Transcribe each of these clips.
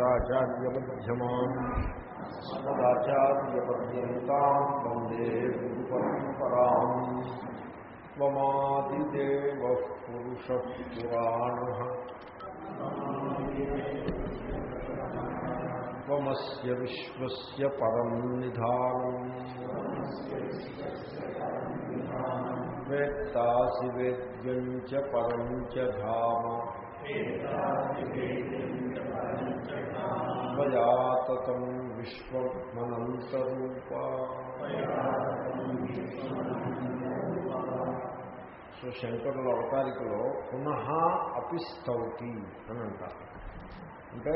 శంకరాచార్యమ్యమాన్ స్మదాచార్యపర్యంతం వందే గురుపరంపరా త్వమాదిదేవ పురుష పురాణ త్వమస్య విశ్వస్య పరం నిధానం వేత్తాసి వేద్యం చ పరం చ ధామ త్వయాతతం విశ్వమనంతరూప. సో శంకరుల అవతారికలో పునః అపిస్తౌతి అని అంటారు. అంటే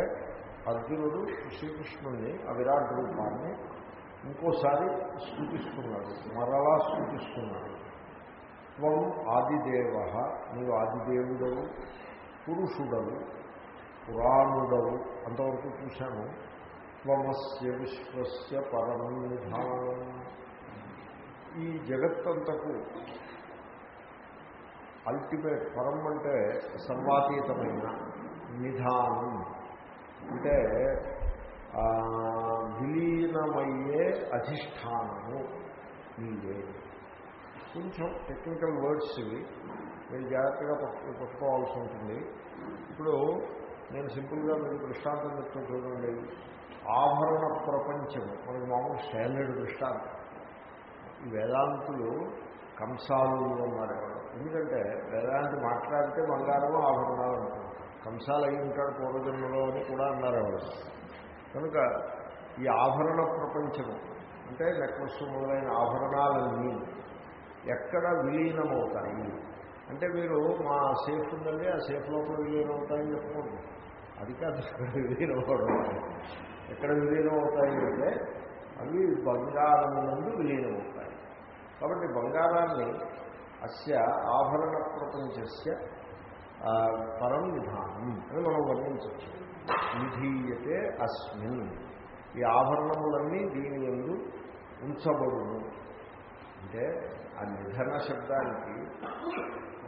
అర్జునుడు శ్రీకృష్ణుని ఆ విరాట్ రూపాన్ని ఇంకోసారి స్థుతిస్తున్నాడు మరలా స్థుతిస్తున్నాడు. త్వం ఆదిదేవ నీవు ఆదిదేవుడవు. పురుషుడవు పురాణుడవు అంతవరకు చూశాను. త్వమస్య విశ్వస్య పరమం నిధానం ఈ జగత్తంతకు అల్టిమేట్ పరం అంటే సర్వాతీతమైన నిధానం. అంటే విలీనమయ్యే అధిష్టానము. నీవే కొంచెం టెక్నికల్ వర్డ్స్ ఇవి. మీరు జాగ్రత్తగా పట్టు పట్టుకోవాల్సి ఉంటుంది. ఇప్పుడు నేను సింపుల్గా మీకు దృష్టాంతం చెప్తూ చూడండి. ఆభరణ ప్రపంచం మనకి మామూలు స్టాండర్డ్ దృష్టాంతం. ఈ వేదాంతులు కంసాలు అన్నారు ఎందుకంటే వేదాంతి మాట్లాడితే బంగారం ఆభరణాలు అంటారు. కంసాలు అయి ఉంటాడు పూర్వజన్మలో అని కూడా అన్నారు వాళ్ళు కనుక ఈ ఆభరణ ప్రపంచము అంటే నెక్లెస్ మొదలైన ఆభరణాలన్నీ ఎక్కడ విలీనమవుతాయి? అంటే మీరు మా సేఫ్ ఉందండి ఆ సేఫ్ లోపల విలీనం అవుతాయని చెప్పుకోండి. అది కాదు విలీనం అవడం ఎక్కడ విలీనం అవుతాయి అంటే అవి బంగారం నుండి విలీనం అవుతాయి. కాబట్టి బంగారాన్ని అస్య ఆభరణ ప్రపంచస్య పరం విధానం అని మనం వర్ణించవచ్చు. విధీయతే అస్మిన్. ఈ ఆభరణములన్నీ దీని ఎందు ఉంచబడును. అంటే ఆ నిధన శబ్దానికి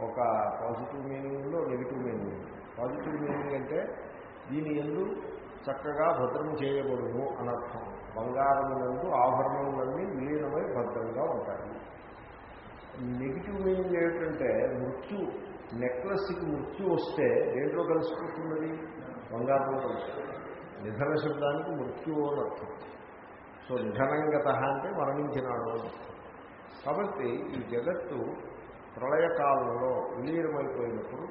ఒక పాజిటివ్ మీనింగ్లో నెగిటివ్ మీనింగ్ పాజిటివ్ మీనింగ్ అంటే దీని ఎందు చక్కగా భద్రం చేయబడును అనర్థం. బంగారములందు ఆభరణములన్నీ విలీనమై భద్రంగా ఉంటాయి. నెగిటివ్ మీనింగ్ ఏమిటంటే మృత్యు నెక్లెస్కి మృత్యు వస్తే దేంట్లో కలిసిపోతున్నది బంగారంలో కలిసిపోతుంది నిధన శబ్దానికి మృత్యువు అని అర్థం. సో నిధనంగత అంటే మరణించినాడు అని కాబట్టి ఈ జగత్తు ప్రళయకాలంలో విలీనమైపోయినప్పుడు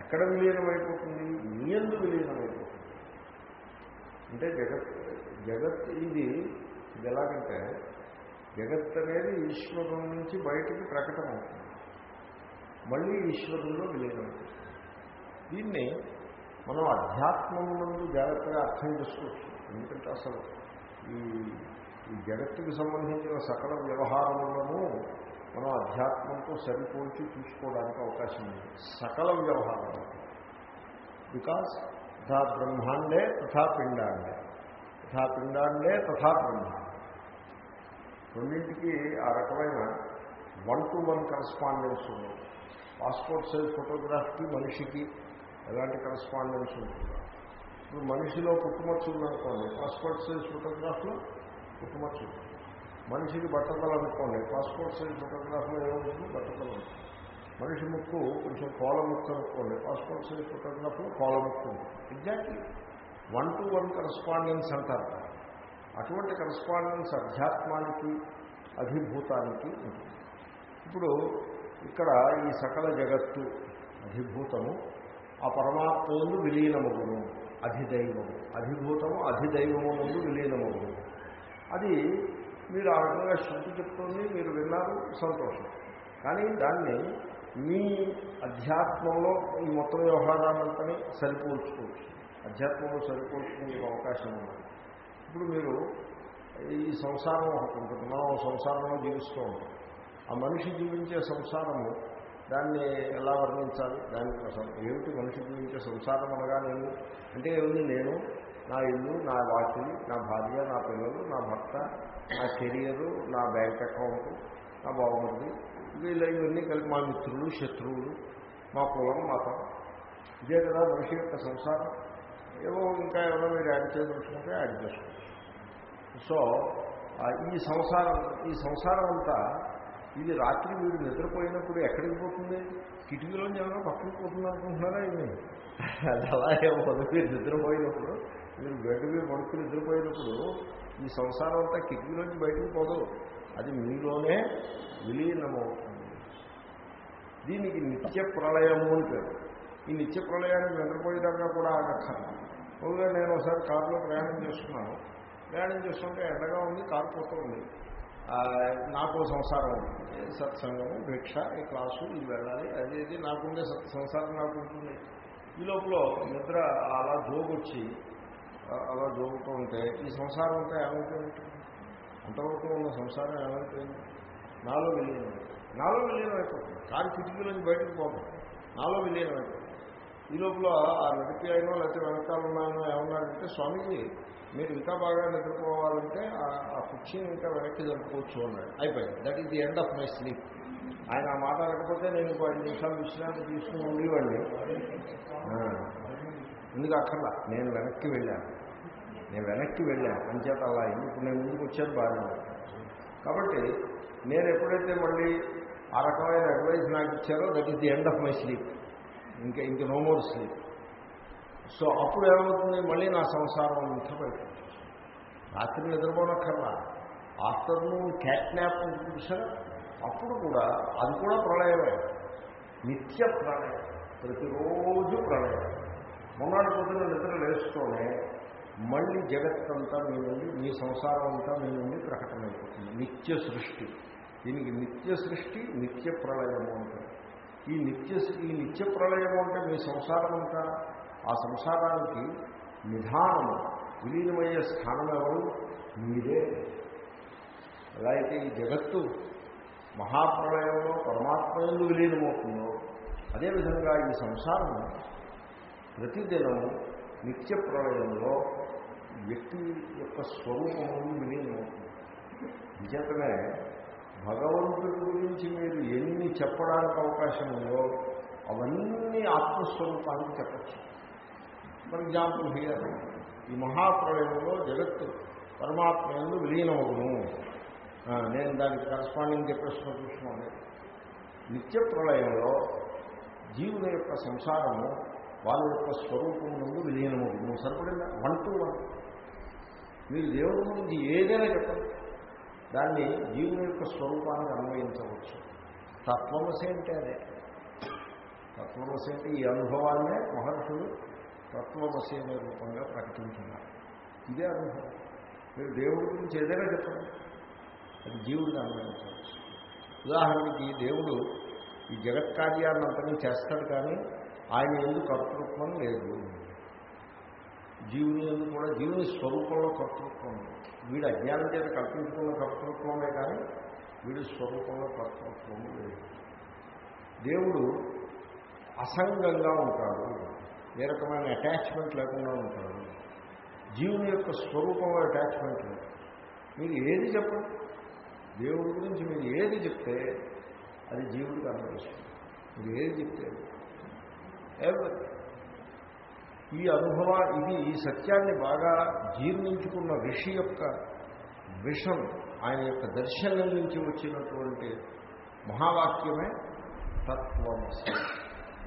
ఎక్కడ విలీనమైపోతుంది? నీయందు విలీనమైపోతుంది. అంటే జగత్ జగత్ ఇది ఇది ఎలాగంటే జగత్ అనేది ఈశ్వరం నుంచి బయటికి ప్రకటమవుతుంది. మళ్ళీ ఈశ్వరంలో విలీనమవుతుంది దీన్ని మనం అధ్యాత్మం నుండి జాగ్రత్తగా అర్థం చేసుకోవచ్చు. ఎందుకంటే అసలు ఈ ఈ జగత్తుకు సంబంధించిన సకల వ్యవహారములను మనం అధ్యాత్మంతో సరిపోల్చి చూసుకోవడానికి అవకాశం ఉంది సకల వ్యవహారాలు బికాస్ తథా బ్రహ్మాండే తథా పిండాండే. తథా పిండాండే తథా బ్రహ్మాండే. రెండింటికి ఆ రకమైన వన్ టు వన్ కరస్పాండెన్స్ ఉంది పాస్పోర్ట్ సైజ్ ఫోటోగ్రాఫ్కి మనిషికి ఎలాంటి కరస్పాండెన్స్ ఉంటుంది ఇప్పుడు మనిషిలో పుట్టుమచ్చు ఉందనుకోండి పాస్పోర్ట్ సైజ్ ఫోటోగ్రాఫ్లో పుట్టుమచ్చు మనిషికి బట్టతలు అనుకోండి. పాస్పోర్ట్ సైజ్ ఫోటోగ్రాఫ్లో ఏమవుతుంది బట్టతలు మనిషి ముక్కు కొంచెం కోల ముక్కు అనుకోండి. పాస్పోర్ట్ సైజ్ ఫోటోగ్రాఫ్లో కోల ముక్కు exactly one to one correspondence అంటారు. అటువంటి కరస్పాండెన్స్ అధ్యాత్మానికి అధిభూతానికి ఉంటుంది. ఇప్పుడు ఇక్కడ ఈ సకల జగత్తు అధిభూతము ఆ పరమాత్మయందు విలీనమగును అధిదైవము. అధిభూతము అధిదైవము ముందు విలీనమగును అది మీరు ఆ రకంగా శృతి చెప్తుంది మీరు విన్నారు సంతోషం. కానీ దాన్ని మీ అధ్యాత్మంలో ఈ మొత్తం వ్యవహారాలంతని సరిపోల్చుకోవచ్చు. అధ్యాత్మంలో సరిపోల్చుకునే అవకాశం ఉంది. ఇప్పుడు మీరు ఈ సంసారం ఒకటి మనం సంసారంలో జీవిస్తూ ఉంటాం. ఆ మనిషి జీవించే సంసారము దాన్ని ఎలా వర్ణించాలి? దానికి అసలు ఏమిటి మనిషి జీవించే సంసారం అనగా నేను అంటే ఏమిటి? నేను నా ఇల్లు నా వాకిలి నా భార్య నా పిల్లలు నా భర్త నా కెరియరు నా బ్యాంక్ అకౌంట్ నా బాగుంది. వీళ్ళ ఇవన్నీ కలిపి మా మిత్రులు శత్రువులు మా కులం మతం. ఇదే కదా మనిషి యొక్క సంసారం. ఏవో ఇంకా ఏమైనా మీరు యాడ్ చేయదలుచుకుంటే యాడ్ చేసుకోవచ్చు. సో ఈ సంసారం ఈ సంసారం అంతా ఇది రాత్రి మీరు నిద్రపోయినప్పుడు ఎక్కడికి పోతుంది? కిటికీలోంచి ఏమైనా పక్కకి పోతుంది అనుకుంటున్నారా ఇది అది అలాగే పోదు మీరు నిద్రపోయినప్పుడు మీరు బెడ్ మీద పడుకుని నిద్రపోయినప్పుడు ఈ సంసారం అంతా కిటికీలోంచి బయటకు పోదు. అది మీలోనే విలీనమవుతుంది. దీనికి నిత్య ప్రళయము అని పేరు. ఈ నిత్య ప్రళయాన్ని నిద్రపోయేదాకా కూడా ఆగక్కర్ ముందుగా నేను ఒకసారి కారులో ప్రయాణం చేస్తున్నాను. ప్రయాణం చేస్తుంటే ఎండగా ఉంది కారు పోతూ ఉంది. నాకు సంసారం ఉంటుంది సత్సంగము భిక్ష ఈ క్లాసు ఇది వెళ్ళాలి అది ఇది నాకుండే సత్ సంసారం నాకు ఉంటుంది ఈ లోపల నిద్ర అలా జోగొచ్చి అలా జోగుతూ ఉంటే ఈ సంసారం అంతా ఏమైపోయింది? అంతవరకు ఉన్న సంసారం ఏమైపోయింది? నాలో విలీనం నాలో విలీనం అయిపోతుంది కారు కిటికీలోంచి బయటకు పోదు నాలో విలీనం అయిపోతుంది ఈ లోపల ఆ నడిపి అయినో లేకపోతే వెనకాల ఉన్నాయనో ఏమన్నాడంటే స్వామీజీ మీరు ఇంకా బాగా నిద్రపోవాలంటే ఆ- కుర్చీని ఇంకా వెనక్కి జరుపుకోవచ్చు అన్నాడు. అయిపోయింది. That is the end of my sleep ఆయన ఆ మాట అనకపోతే నేను ఇంకో ఐదు నిమిషాలు విశ్రాంతి తీసుకుని ఉండేవాడిని. ఎందుకు అక్కర్లా? నేను వెనక్కి వెళ్ళాను. నేను వెనక్కి వెళ్ళాను అంచేత అలా అయింది. ఇప్పుడు నేను ముందుకు వచ్చాను బాగా కాబట్టి నేను ఎప్పుడైతే మళ్ళీ ఆ రకమైన అడ్వైస్ నాకు ఇచ్చారో that is the end of my sleep ఇంకా ఇంక నో మోర్ స్లీప్ సో అప్పుడు ఏమవుతుంది? మళ్ళీ నా సంసారం అంతా రాత్రి నిద్రపోనక్కర్లా. ఆఫ్టర్నూన్ క్యాట్ న్యాప్ చూసారా? అప్పుడు కూడా అది కూడా ప్రళయమే. నిత్య ప్రళయం. ప్రతిరోజు ప్రళయం. మొన్నటి పొద్దున నిద్ర లేస్తూనే మళ్ళీ జగత్తంతా మీ నుండి మీ సంసారం అంతా మీ నుండి ప్రకటమైపోతుంది. నిత్య సృష్టి. దీనికి నిత్య సృష్టి నిత్య ప్రళయము అంటారు. ఈ నిత్య ఈ నిత్య ప్రళయము అంటే మీ సంసారం అంతా ఆ సంసారానికి నిధానము విలీనమయ్యే స్థానం ఎవరు? మీరే. ఎలా అయితే ఈ జగత్తు మహాప్రళయంలో పరమాత్మయందు విలీనమవుతుందో అదేవిధంగా ఈ సంసారం ప్రతిదినము నిత్య ప్రళయంలో వ్యక్తి యొక్క స్వరూపం విలీనమవుతుంది నిజంగానే భగవంతుడి గురించి మీరు ఎన్ని చెప్పడానికి అవకాశం ఉందో అవన్నీ ఆత్మస్వరూపానికి చెప్పచ్చు. ఫర్ ఎగ్జాంపుల్ హియర్ ఈ మహాప్రళయంలో జగత్తు పరమాత్మ ఎందు విలీనమవును నేను దానికి కరస్పాండింగ్ చెప్పేస్తున్న చూసుకోండి నిత్య ప్రళయంలో జీవుల యొక్క సంసారము వాళ్ళ యొక్క స్వరూపం నుండి విలీనమవుతుంది సరిపడిందా? వన్ టు వన్ మీరు దేవుడి గురించి ఏదైనా చెప్పండి. దాన్ని జీవుని యొక్క స్వరూపాన్ని అన్వయించవచ్చు. తత్వమసి అంటే అదే. తత్వమసి అంటే ఈ అనుభవాన్నే మహర్షులు తత్వమసి అనే రూపంగా ప్రకటించున్నారు ఇదే అనుభవం. మీరు దేవుడి గురించి ఏదైనా చెప్పండి. అది జీవుడిని అన్వయించవచ్చు. ఉదాహరణకి దేవుడు ఈ జగత్ కార్యాన్ని చేస్తాడు కానీ ఆయన ఎందుకు కర్తృత్వం లేదు? జీవుని ఎందుకు కూడా జీవుని స్వరూపంలో కర్తృత్వం. వీడు అజ్ఞానం చేత కల్పించుకున్న కర్తృత్వమే కానీ వీడి స్వరూపంలో కర్తృత్వం లేదు. దేవుడు అసంగంగా ఉంటాడు. ఏ రకమైన అటాచ్మెంట్ లేకుండా ఉంటాడు. జీవుని యొక్క స్వరూపంలో అటాచ్మెంట్ లేదు. మీరు ఏది చెప్పండి? దేవుడి గురించి మీరు ఏది చెప్తే అది జీవుడికి అనుభవిస్తుంది మీరు ఏది చెప్తే ఎవరి ఈ అనుభవ ఇది ఈ సత్యాన్ని బాగా జీర్ణించుకున్న ఋషి యొక్క విషన్ ఆయన యొక్క దర్శనం నుంచి వచ్చినటువంటి మహావాక్యమే తత్వమసి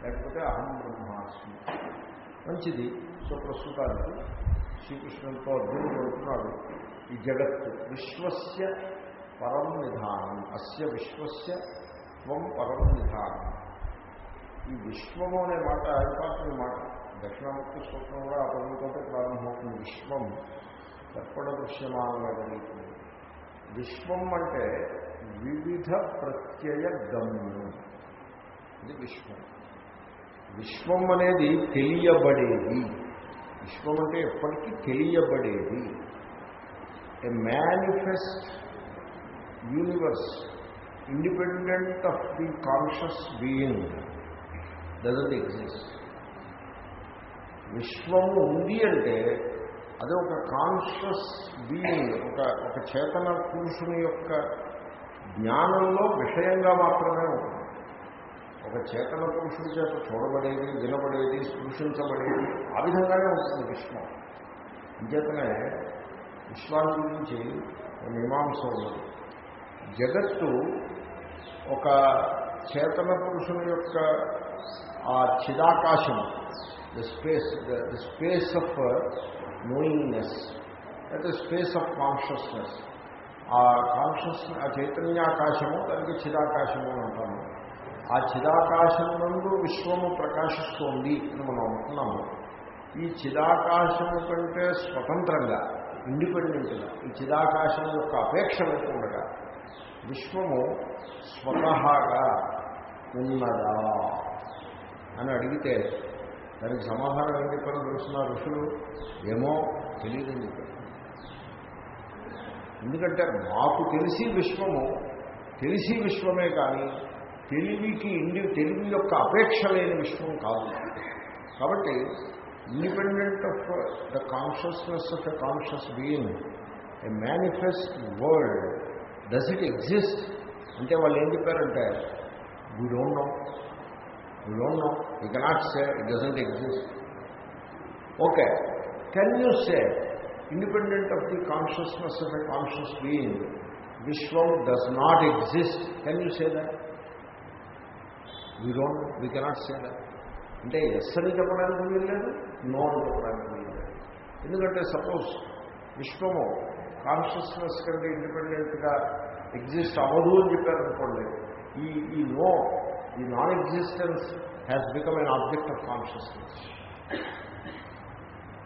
లేకపోతే అహం బ్రహ్మాస్మి. మంచిది. సో ప్రస్తుతానికి శ్రీకృష్ణుడితో అర్జునుడు అంటున్నాడు ఈ జగత్తు విశ్వస్య పరం నిధానం అస్య విశ్వస్య త్వం పరం నిధానం. ఈ విశ్వము అనే మాట ఇంపార్టెంట్ మాట దక్షిణాముక్తి సూత్రంలో ఆ పదంతో ప్రారంభమవుతుంది. విశ్వం దర్పణ దృశ్యమానంగా జరుగుతుంది. విశ్వం అంటే వివిధ ప్రత్యయ గమ్యం. ఇది విశ్వం. విశ్వం అనేది తెలియబడేది. విశ్వం అంటే ఎప్పటికీ తెలియబడేది. A manifest universe independent of the conscious being doesn't exist విశ్వము ఉంది అంటే అది ఒక కాన్షియస్ బీయింగ్ ఒక ఒక చేతన పురుషుని యొక్క జ్ఞానంలో విషయంగా మాత్రమే ఉంటుంది. ఒక చేతన పురుషుడి చేత చూడబడేది వినబడేది స్పృశించబడేది ఆ విధంగానే ఉంటుంది విశ్వం. అంచేతనే విశ్వాన్ని గురించి మీమాంస ఉన్నది జగత్తు ఒక చేతన పురుషుని యొక్క ఆ the space the space of knowingness అయితే స్పేస్ ఆఫ్ కాన్షియస్నెస్ ఆ కాన్షియస్ ఆ చైతన్యాకాశము దానికి చిదాకాశము అని అంటాము. ఆ చిదాకాశం నుండి విశ్వము ప్రకాశిస్తోంది అని మనం అంటున్నాము. ఈ చిదాకాశము కంటే స్వతంత్రంగా ఇండిపెండెంట్గా ఈ చిదాకాశం యొక్క అపేక్ష లేకుండా విశ్వము స్వతహాగా ఉన్నదా అని అడిగితే దానికి సమాధానం ఏం చెప్పారో తెలుసిన ఋషులు ఏమో తెలియదని చెప్పారు ఎందుకంటే మాకు తెలిసి విశ్వము తెలిసి విశ్వమే కానీ తెలివికి ఇండి తెలివి యొక్క అపేక్ష లేని విశ్వం కాదు. కాబట్టి independent of the consciousness of the conscious being a manifest world does it exist అంటే వాళ్ళు ఏం చెప్పారంటే we don't know We don't know you cannot say it doesn't exist okay can you say independent of the consciousness of a conscious being, Vishwam does not exist. Can you say that? We don't, we cannot say that. అంటే yes అని చెప్పడానికి వీల్లేదు no అని చెప్పడానికి వీల్లేదు ఎందుకంటే suppose విశ్వము consciousness కంటే ఇండిపెండెంట్గా ఎగ్జిస్ట్ అవ్వదు అని చెప్పారనుకోండి ఈ ఈ నో ఈ non existence has become an object of consciousness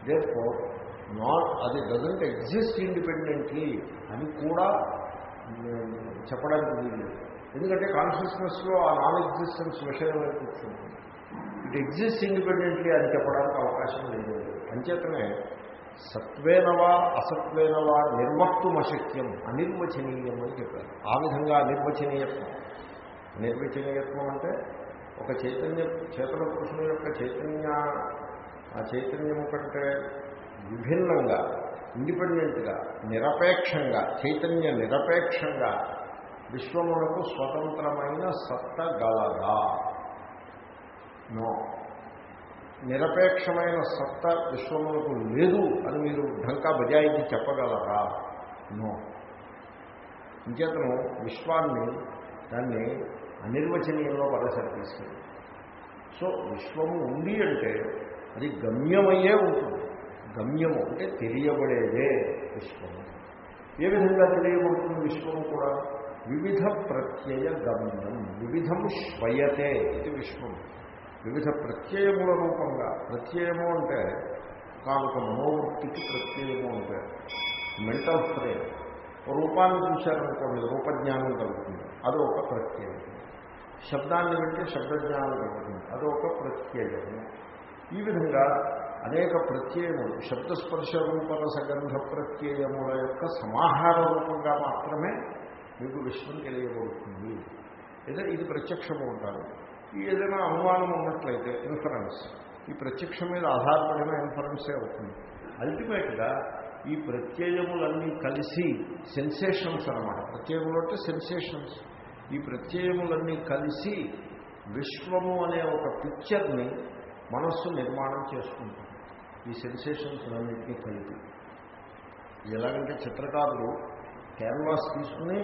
therefore non అది డజంట్ ఎగ్జిస్ట్ ఇండిపెండెంట్లీ అని కూడా చెప్పడానికి వీలు ఎందుకంటే కాన్షియస్నెస్లో ఆ నాన్ ఎగ్జిస్టెన్స్ విషయమే కూర్చుంటుంది. ఇట్ ఎగ్జిస్ట్ ఇండిపెండెంట్లీ అని చెప్పడానికి అవకాశం లేదు. అంచేతనే సత్వేనవా అసత్వేనవా నిర్వక్తుమశక్యం అనిర్వచనీయం అని చెప్పారు. ఆ విధంగా అనిర్వచనీయత్వం నిర్విచనీయత్వం అంటే ఒక చైతన్య చేతన పురుషుని యొక్క చైతన్య ఆ చైతన్యము కంటే విభిన్నంగా ఇండిపెండెంట్గా నిరపేక్షంగా చైతన్య నిరపేక్షంగా విశ్వములకు స్వతంత్రమైన సత్త గలదా. నో. నిరపేక్షమైన సత్త విశ్వములకు లేదు అని మీరు ఢంకా బజాయించి చెప్పగలరా? నో. ఇంచేతను విశ్వాన్ని దాన్ని అనిర్వచనీయంలో పరసరి తీసుకెళ్ళి. సో విశ్వము ఉంది అంటే అది గమ్యమయ్యే ఉంటుంది. గమ్యము అంటే తెలియబడేదే విశ్వము. ఏ విధంగా తెలియబడుతుంది విశ్వము కూడా? వివిధ ప్రత్యయ గమ్యం వివిధం శ్వయతే ఇది విశ్వం వివిధ ప్రత్యయముల రూపంగా ప్రత్యయము అంటే కానుక మనోవృత్తికి ప్రత్యయము అంటే మెంటల్ ఫ్రేమ్. రూపాన్ని చూశారనుకోండి రూపజ్ఞానం కలుగుతుంది. అది ఒక ప్రత్యయం. శబ్దాన్ని వింటే శబ్దజ్ఞానం కలుగుతుంది. అదొక ఒక ప్రత్యయము ఈ విధంగా అనేక ప్రత్యయములు శబ్దస్పర్శ రూపల సగంధ ప్రత్యయముల యొక్క సమాహార రూపంగా మాత్రమే మీకు విశ్వం తెలియబడుతుంది. ఏదో ఇది ప్రత్యక్షము ఉంటారు ఏదైనా అనుమానం ఉన్నట్లయితే ఇన్ఫరెన్స్ ఈ ప్రత్యక్షం మీద ఆధారపడిన ఇన్ఫరెన్సే అవుతుంది. అల్టిమేట్గా ఈ ప్రత్యయములన్నీ కలిసి సెన్సేషన్స్ అనమాట ప్రత్యయములు అంటే సెన్సేషన్స్ ఈ ప్రత్యయములన్నీ కలిసి విశ్వము అనే ఒక పిక్చర్ని మనస్సు నిర్మాణం చేసుకుంటుంది. ఈ సెన్సేషన్స్ అన్నింటినీ కలిపి. ఎలాగంటే చిత్రకారులు క్యాన్వాస్ తీసుకుని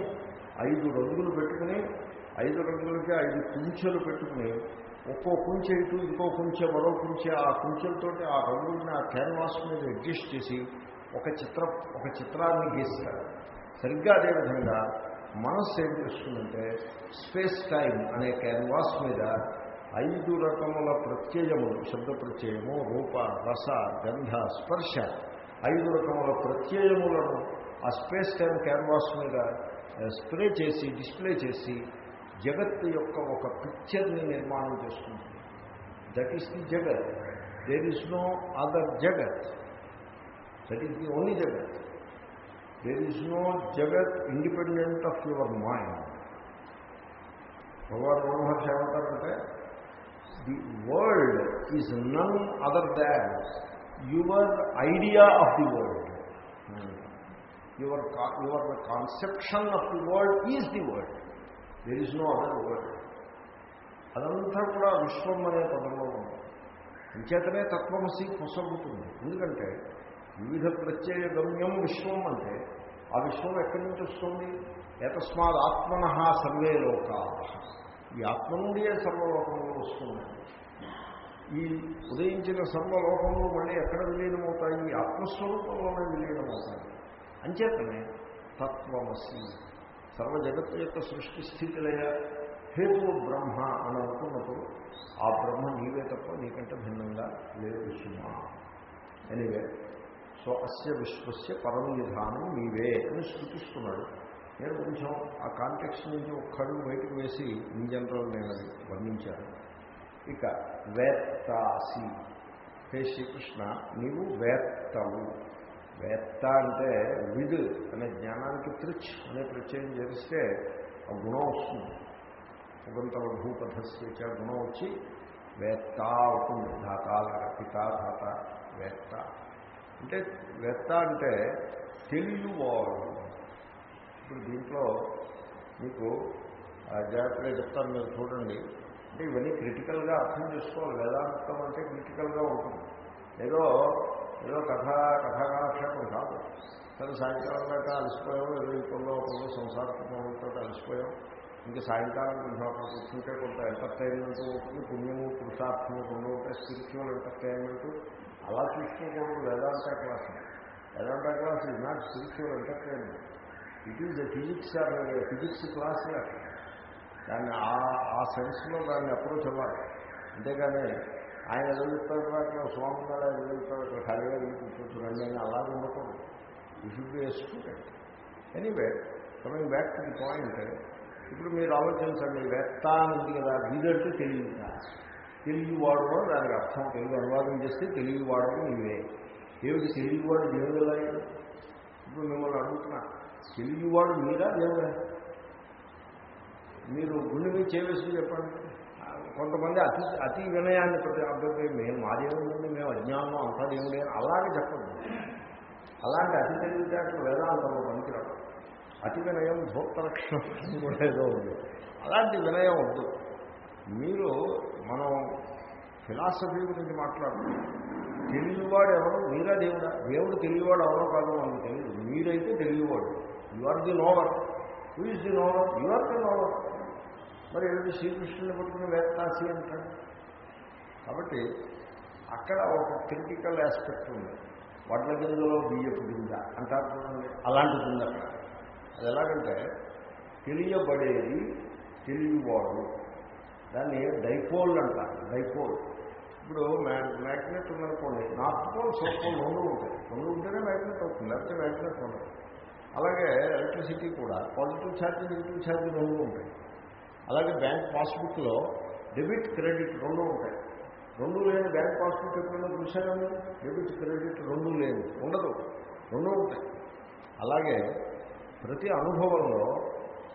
ఐదు రంగులు పెట్టుకుని ఐదు రంగులకి ఐదు కుంచెలు పెట్టుకుని ఒక్కో కుంచె ఇటు ఇంకో కుంచె మరో కుంచె ఆ కుంచెలతోటి ఆ రంగుల్ని ఆ క్యాన్వాస్ మీద అడ్జస్ట్ చేసి ఒక చిత్ర ఒక చిత్రాన్ని గీస్తారు. సరిగ్గా అదేవిధంగా మనస్సు ఏం చేస్తుందంటే స్పేస్ టైం అనే క్యాన్వాస్ మీద ఐదు రకముల ప్రత్యయములు శబ్ద ప్రత్యయము రూప రస గంధ స్పర్శ. ఐదు రకముల ప్రత్యయములను ఆ స్పేస్ టైం క్యాన్వాస్ మీద స్ప్రే చేసి డిస్ప్లే చేసి జగత్తు యొక్క ఒక పిక్చర్ని నిర్మాణం చేస్తుంది. దట్ ఈస్ ది జగత్. దేర్ ఈస్ నో అదర్ జగత్. దట్ ఈస్ ది ఓన్లీ జగత్. దేర్ ఈస్ నో జగత్ ఇండిపెండెంట్ ఆఫ్ యువర్ మైండ్ భగవాన్ మనోహర్ష ఏమంటారంటే the world is none other than your idea of the world your your conception of the world is the world there is no other world అదంతా కూడా విశ్వం అనే పదంలో ఉంది అంచేతనే తత్వమసి కొసగుతుంది ఎందుకంటే వివిధ ప్రత్యయ గమ్యం విశ్వం అంటే ఆ విశ్వం ఎక్కడి నుంచి వస్తుంది? ఏతస్మాత్ ఆత్మన సర్వే లోకా ఈ ఆత్మ నుండియే సర్వలోకంలో వస్తుంది ఈ ఉదయించిన సర్వలోకంలో మళ్ళీ ఎక్కడ విలీనమవుతాయి? ఈ ఆత్మస్వరూపంలోనే విలీనమవుతాయి. అంచేతనే తత్వమసి సర్వ జగత్తు యొక్క సృష్టి స్థితిలయ హేతు బ్రహ్మ అని అనుకున్నప్పుడు ఆ బ్రహ్మ నీవే తప్ప నీకంటే భిన్నంగా లేదు సుమా. ఎనివే సో అస్య విశ్వస్య పరం విధానం నీవే అని స్థుతిస్తున్నాడు నేను కొంచెం ఆ కాంటెక్స్ట్ నుంచి ఒక్కడు బయటకు వేసి ఇన్ జనరల్ నేను అది వర్ణించాను. ఇక వేత్తాసి. హే శ్రీకృష్ణ నీవు వేత్తవు. వేత్త అంటే విడ్ అనే జ్ఞానానికి త్రిచ్ అనే ప్రత్యయం చేస్తే ఆ గుణం వస్తుంది. ఉగంతల భూపథస్య గుణం వచ్చి వేత్త అవుతుంది ధాత పితా ధాత వేత్త. అంటే వెత్త అంటే తెలియవాడు ఇప్పుడు దీంట్లో మీకు జాగ్రత్తగా చెప్తాను మీరు చూడండి. అంటే ఇవన్నీ క్రిటికల్గా అర్థం చేసుకోవాలి. వేదాంతం అంటే క్రిటికల్గా ఉంటుంది. ఏదో ఏదో కథ కథాకాలక్షేపం కాదు. సరే సాయంకాలం దాకా అలసిపోయాం ఏదో ఇప్పుడులో ఒకళ్ళు సంసారత్వంతో అలసిపోయాం ఇంకా సాయంకాలం కొంచెం అక్కడ కూర్చుంటే కొంత ఎంటర్టైన్మెంట్ ఉంటుంది పుణ్యము పురుషార్థము రెండు ఉంటాయి స్పిరిచువల్ ఎంటర్టైన్మెంట్ అలా చూసుకోకూడదు Vedanta class. Vedanta class is not spiritual entertainment it is the physics or physics class దాన్ని ఆ సెన్స్లో దాన్ని అప్రోచ్ అవ్వాలి. అంతేగాని ఆయన ఎదుగుతాడు అక్కడ స్వామి గారు ఎదుగుతాడు అక్కడ హరిగా కూర్చోవచ్చు రండి అని అలా ఉండకూడదు. You should be student anyway coming back to the point ఇప్పుడు మీరు ఆలోచించండి వేత్త ఉంది కదా వీడంటే తెలియదు. తెలుగు వాడడం దానికి అర్థం. తెలుగు అనువాదం చేస్తే తెలుగు వాడడం నీవే. ఏమిటి తెలుగు వాడు దేవుడు ఇప్పుడు మిమ్మల్ని అడుగుతున్నా. తెలుగువాడు మీరా దేవుడా? మీరు గుండె మీద చేవేసి చెప్పండి. కొంతమంది అతి అతి వినయాన్ని ప్రతి అబ్బాయి మేము మాదేముందండి మేము అజ్ఞానం అంతా దేవుడే అలాగే చెప్పండి. అలాంటి అతి తెలివితేటలు వేదాంతంలో పనికిరావు. అతి వినయం భోక్తలక్షణం కూడా ఏదో ఉంది. అలాంటి వినయం వద్దు. మీరు మనం ఫిలాసఫీ గురించి మాట్లాడుతున్నాం తెలియనివాడు ఎవరు? మీరా దేవుడా? దేవుడు తెలియవాడు ఎవరో కాదు మనకు తెలియదు మీరైతే తెలియవాడు you are the knower who is the knower you are the knower మరి ఏమిటి? శ్రీకృష్ణుని పట్టుకుని వేత్తాసి అంటాడు. కాబట్టి అక్కడ ఒక క్రిటికల్ ఆస్పెక్ట్ ఉంది. వడ్ల గింజలో బియ్యపు గింజ అంటారు అలాంటిది ఉంది అక్కడ. అది ఎలాగంటే తెలియబడేది తెలియవాడు దాన్ని డైపోల్ అంటారు డైపోల్. ఇప్పుడు మ్యాగ్నెట్ ఉందనుకోండి నార్త్ పోల్ సౌత్ పోల్ రెండు ఉంటాయి. రెండు ఉంటేనే మ్యాగ్నెట్ అవుతుంది లేకపోతే మ్యాగ్నెట్ ఉండదు. అలాగే ఎలక్ట్రిసిటీ కూడా పాజిటివ్ ఛార్జ్ నెగిటివ్ ఛార్జ్ రెండు ఉంటాయి. అలాగే బ్యాంక్ పాస్బుక్లో డెబిట్ క్రెడిట్ రెండు ఉంటాయి. రెండు లేని బ్యాంక్ పాస్బుక్ ఎప్పుడైనా చూసాను డెబిట్ క్రెడిట్ రెండు లేని ఉండదు. రెండు ఉంటాయి. అలాగే ప్రతి అనుభవంలో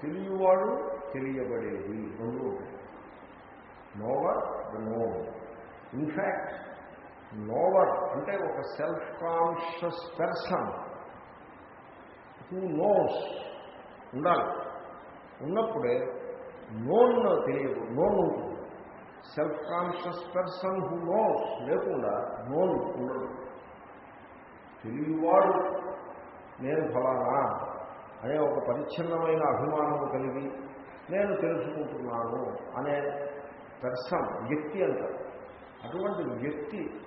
తెలియవాడు తెలియబడేది రెండు ఉంటాయి. Knower the know in fact knower అంటే ఒక self conscious person who knows ఉండాలి. ఉన్నప్పుడే నోన్ తెలియదు నోన్ ఉంటుంది. Self conscious person who knows లేకుండా నోన్ ఉండదు తెలియవాడు నేను ఫలానా అనే ఒక పరిచ్ఛిన్నమైన అభిమానం కలిగి నేను తెలుసుకుంటున్నాను అనే పెర్సన్ వ్యక్తి అంటారు. అటువంటి వ్యక్తి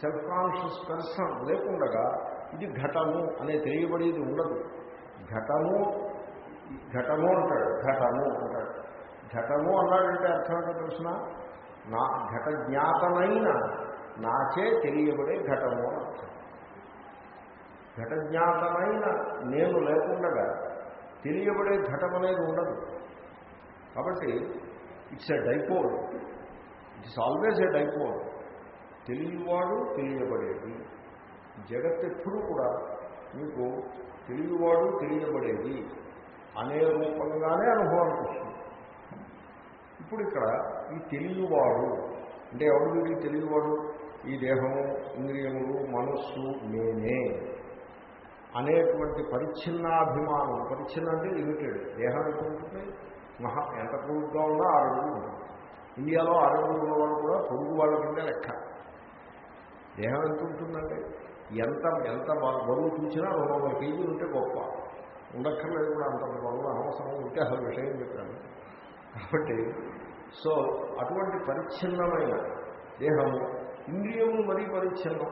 సెల్ఫ్ కాన్షియస్ పెర్సన్ లేకుండగా ఇది ఘటము అనే తెలియబడేది ఉండదు. ఘటము ఘటము అంటాడు ఘటము అంటాడు. ఘటము అన్నాడంటే అర్థం ఏంటో తెలిసిన? నా ఘట జ్ఞాతమైన నాచే తెలియబడే ఘటము అని అర్థం. ఘట జ్ఞాతమైన నేను లేకుండగా తెలియబడే ఘటం అనేది ఉండదు. కాబట్టి it's a dipole it's always a dipole తెలియవాడు తెలియబడేది. జగత్ ఎప్పుడు కూడా మీకు తెలియవాడు తెలియబడేది అనే రూపంగానే అనుభవానికి వస్తుంది. ఇప్పుడు ఇక్కడ ఈ తెలియవాడు అంటే ఎవరు వీడికి తెలియవాడు ఈ దేహము ఇంద్రియములు మనస్సు నేనే అనేటువంటి పరిచ్ఛిన్నాభిమానం. పరిచ్ఛిన్న అంటే లిమిటెడ్ దేహం ఎంత ఉంటుంది? మహా ఎంత క్రూడ్గా ఉన్నా ఆ ఉంటుంది. ఇండియాలో ఆరోగ్యం ఉన్నవాళ్ళు కూడా పొరుగు వాళ్ళ కింద లెక్క. దేహం ఎంత ఉంటుందండి? ఎంత ఎంత బరువు చూసినా రెండు వందల కేజీలు ఉంటే గొప్ప. ఉండక్కర్లేదు కూడా అంత బరువు అనవసరం ఉంటే అసలు విషయం చెప్పాను. కాబట్టి సో అటువంటి పరిచ్ఛిన్నమైన దేహము ఇంద్రియము మరీ పరిచ్ఛిన్నం.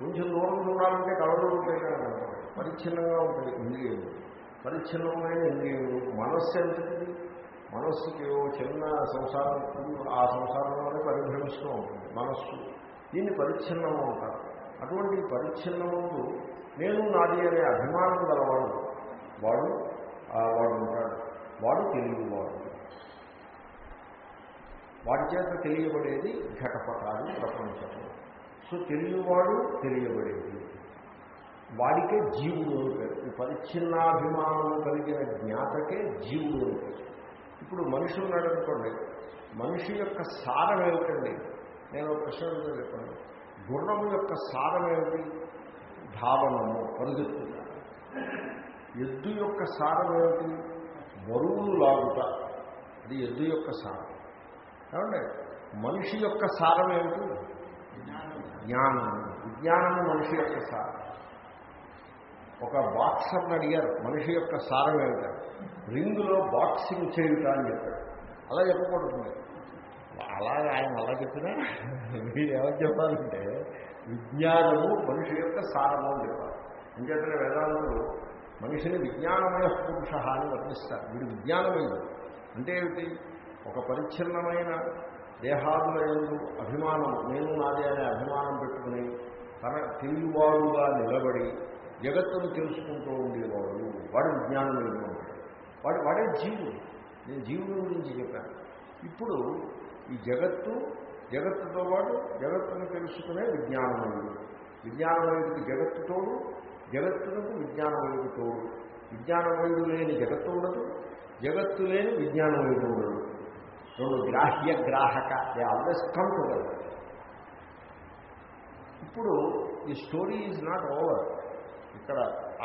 కొంచెం దూరం చూడాలంటే కలవడం పరిచ్ఛిన్నంగా ఉంటుంది ఇంద్రియము పరిచ్ఛిన్నమైన ఇంద్రియము మనస్సు ఎంతది మనస్సుకి చిన్న సంసారం ఆ సంసారంలోనే పరిభ్రమిస్తూ ఉంటుంది మనస్సు. దీన్ని పరిచ్ఛిన్నము అంటారు. అటువంటి పరిచ్ఛిన్నముందు నేను నాది అనే అభిమానం గలవాడు వాడు వాడు ఉంటాడు. వాడు తెలియవాడు వాడి చేత తెలియబడేది ఘటపటాలు ప్రపంచము. సో తెలియవాడు తెలియబడేది. వాడికే జీవుడు అని పేరు. ఈ పరిచ్ఛిన్నాభిమానం కలిగిన జ్ఞాతకే జీవుడు అని పేరు. ఇప్పుడు మనిషి ఉన్నాడు అనుకోండి మనిషి యొక్క సారం ఏమిటండి? నేను ఒక ప్రశ్న చెప్పండి. గుర్రము యొక్క సారం ఏమిటి? ధావనము పరిగెత్తుట. ఎద్దు యొక్క సారం ఏమిటి? బరువులు లాగుట. అది ఎద్దు యొక్క సారం. ఏమండి? మనిషి యొక్క సారం ఏమిటి? జ్ఞానం విజ్ఞానము మనిషి యొక్క సారం. ఒక బాక్సర్ని అడిగారు మనిషి యొక్క సారం ఏమిటారు రింగులో బాక్సింగ్ చేయుట అని చెప్పాడు. అలా చెప్పకూడదు. మీరు. అలాగే ఆయన అలా చెప్పినా? మీరు ఏమని చెప్పాలంటే విజ్ఞానము మనిషి యొక్క సారము అని చెప్పాలి. అంచేతనే వేదాంతులు మనిషిని విజ్ఞానమయ పురుష అని వర్ణిస్తారు. వీడు విజ్ఞానమైంది అంటే ఏమిటి? ఒక పరిచ్ఛిన్నమైన దేహాదుల అభిమానం నేను నాదే అనే అభిమానం పెట్టుకుని తన తెలివివాడుగా నిలబడి జగత్తును తెలుసుకుంటూ ఉండేవాడు. వాడు విజ్ఞానం వాడు వాడే జీవుడు. నేను జీవుని గురించి చెప్పాను. ఇప్పుడు ఈ జగత్తు జగత్తుతో పాటు జగత్తును తెలుసుకునే విజ్ఞానమయుడు విజ్ఞానమయుడికి జగత్తు తోడు జగత్తునకు విజ్ఞానమయుడు తోడు. విజ్ఞానమయుడు లేని జగత్తు ఉండదు జగత్తు లేని విజ్ఞానమయుడు ఉండదు. రెండు గ్రాహ్య గ్రాహక దే ఆల్వేస్ కమ్ టుగెదర్ ఇప్పుడు ఈ స్టోరీ ఈజ్ నాట్ ఓవర్. ఇక్కడ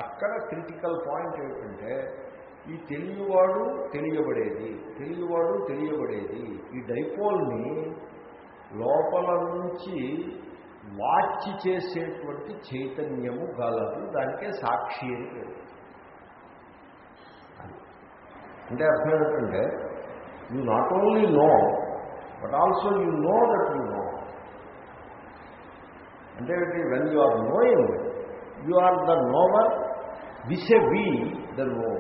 అక్కడ క్రిటికల్ పాయింట్ ఏమిటంటే ఈ తెలియవాడు తెలియబడేది తెలియవాడు తెలియబడేది. ఈ డైపోల్ని లోపల నుంచి వాచ్ చేసేటువంటి చైతన్యము గలదు. దానికే సాక్షి అని పేరు. అంటే అర్థం ఏంటంటే you not only know but also you know that you know అంటే when you are knowing you are the knower vis a vis the know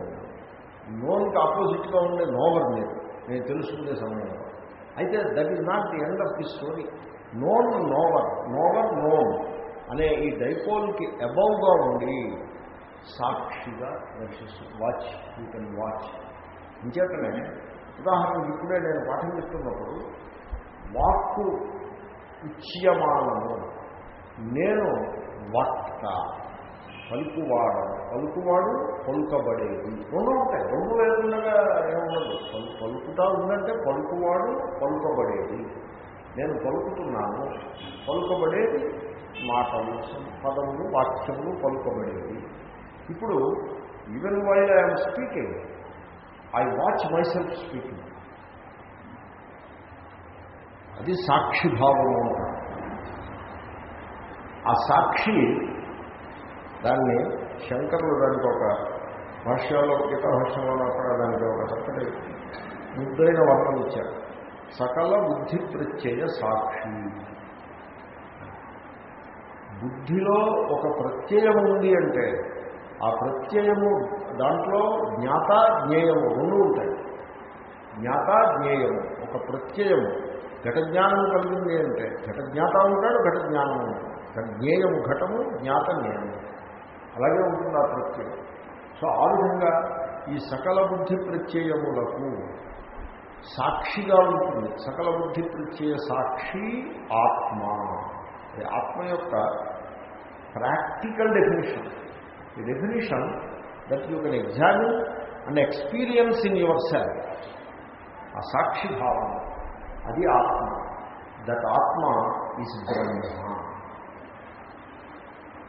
నోన్కి ఆపోజిట్గా ఉండే నోవర్ మీరు నేను తెలుసుకునే సమయంలో. అయితే that is not the end of the story. Known knower knower known అనే ఈ డైపోల్కి అబౌవ్గా ఉండి సాక్షిగా దర్శిస్తుంది వాచ్ యూ కెన్ వాచ్. ఇంచేతనే ఉదాహరణకు ఇప్పుడే నేను పాఠం చెప్తున్నప్పుడు వాక్కు ఉచ్యమానము నేను వక్త. పలుకువాడు పలుకువాడు పలుకబడేది. రెండు ఉంటాయి. రెండు లేకుండా ఏముండదు పలు పలుకుతా ఉందంటే పలుకువాడు పలుకబడేది. నేను పలుకుతున్నాను. పలుకబడేది మాటలు పదములు వాక్యములు పలుకబడేది ఇప్పుడు even while I'm speaking I watch myself speaking అది సాక్షిభావము ఆ సాక్షి దాన్ని శంకరులు దానికి ఒక భాష్యంలో గీత భాష్యంలో అక్కడ దానికి ఒక చక్కటి ముద్దైన వర్ణం ఇచ్చారు. సకల బుద్ధి ప్రత్యయ సాక్షి. బుద్ధిలో ఒక ప్రత్యయం ఉంది అంటే ఆ ప్రత్యయము దాంట్లో జ్ఞాత జ్ఞేయము రెండు ఉంటాయి. జ్ఞాత జ్ఞేయము ఒక ప్రత్యయము. ఘట జ్ఞానం కలిగింది అంటే ఘట జ్ఞాత ఉంటాడు ఘట జ్ఞానం ఉంటాడు జ్ఞేయము ఘటము జ్ఞాత జ్ఞేయము. అలాగే ఉంటుంది ఆ ప్రత్యయం. సో ఆ విధంగా ఈ సకల బుద్ధి ప్రత్యయములకు సాక్షిగా ఉంటుంది. సకల బుద్ధి ప్రత్యయ సాక్షి ఆత్మ. అది ఆత్మ యొక్క ప్రాక్టికల్ డెఫినేషన్. ఈ definition that you can examine and experience in yourself ఆ సాక్షి భావన అది ఆత్మ. దట్ ఆత్మ ఈజ్ బ్రహ్మ.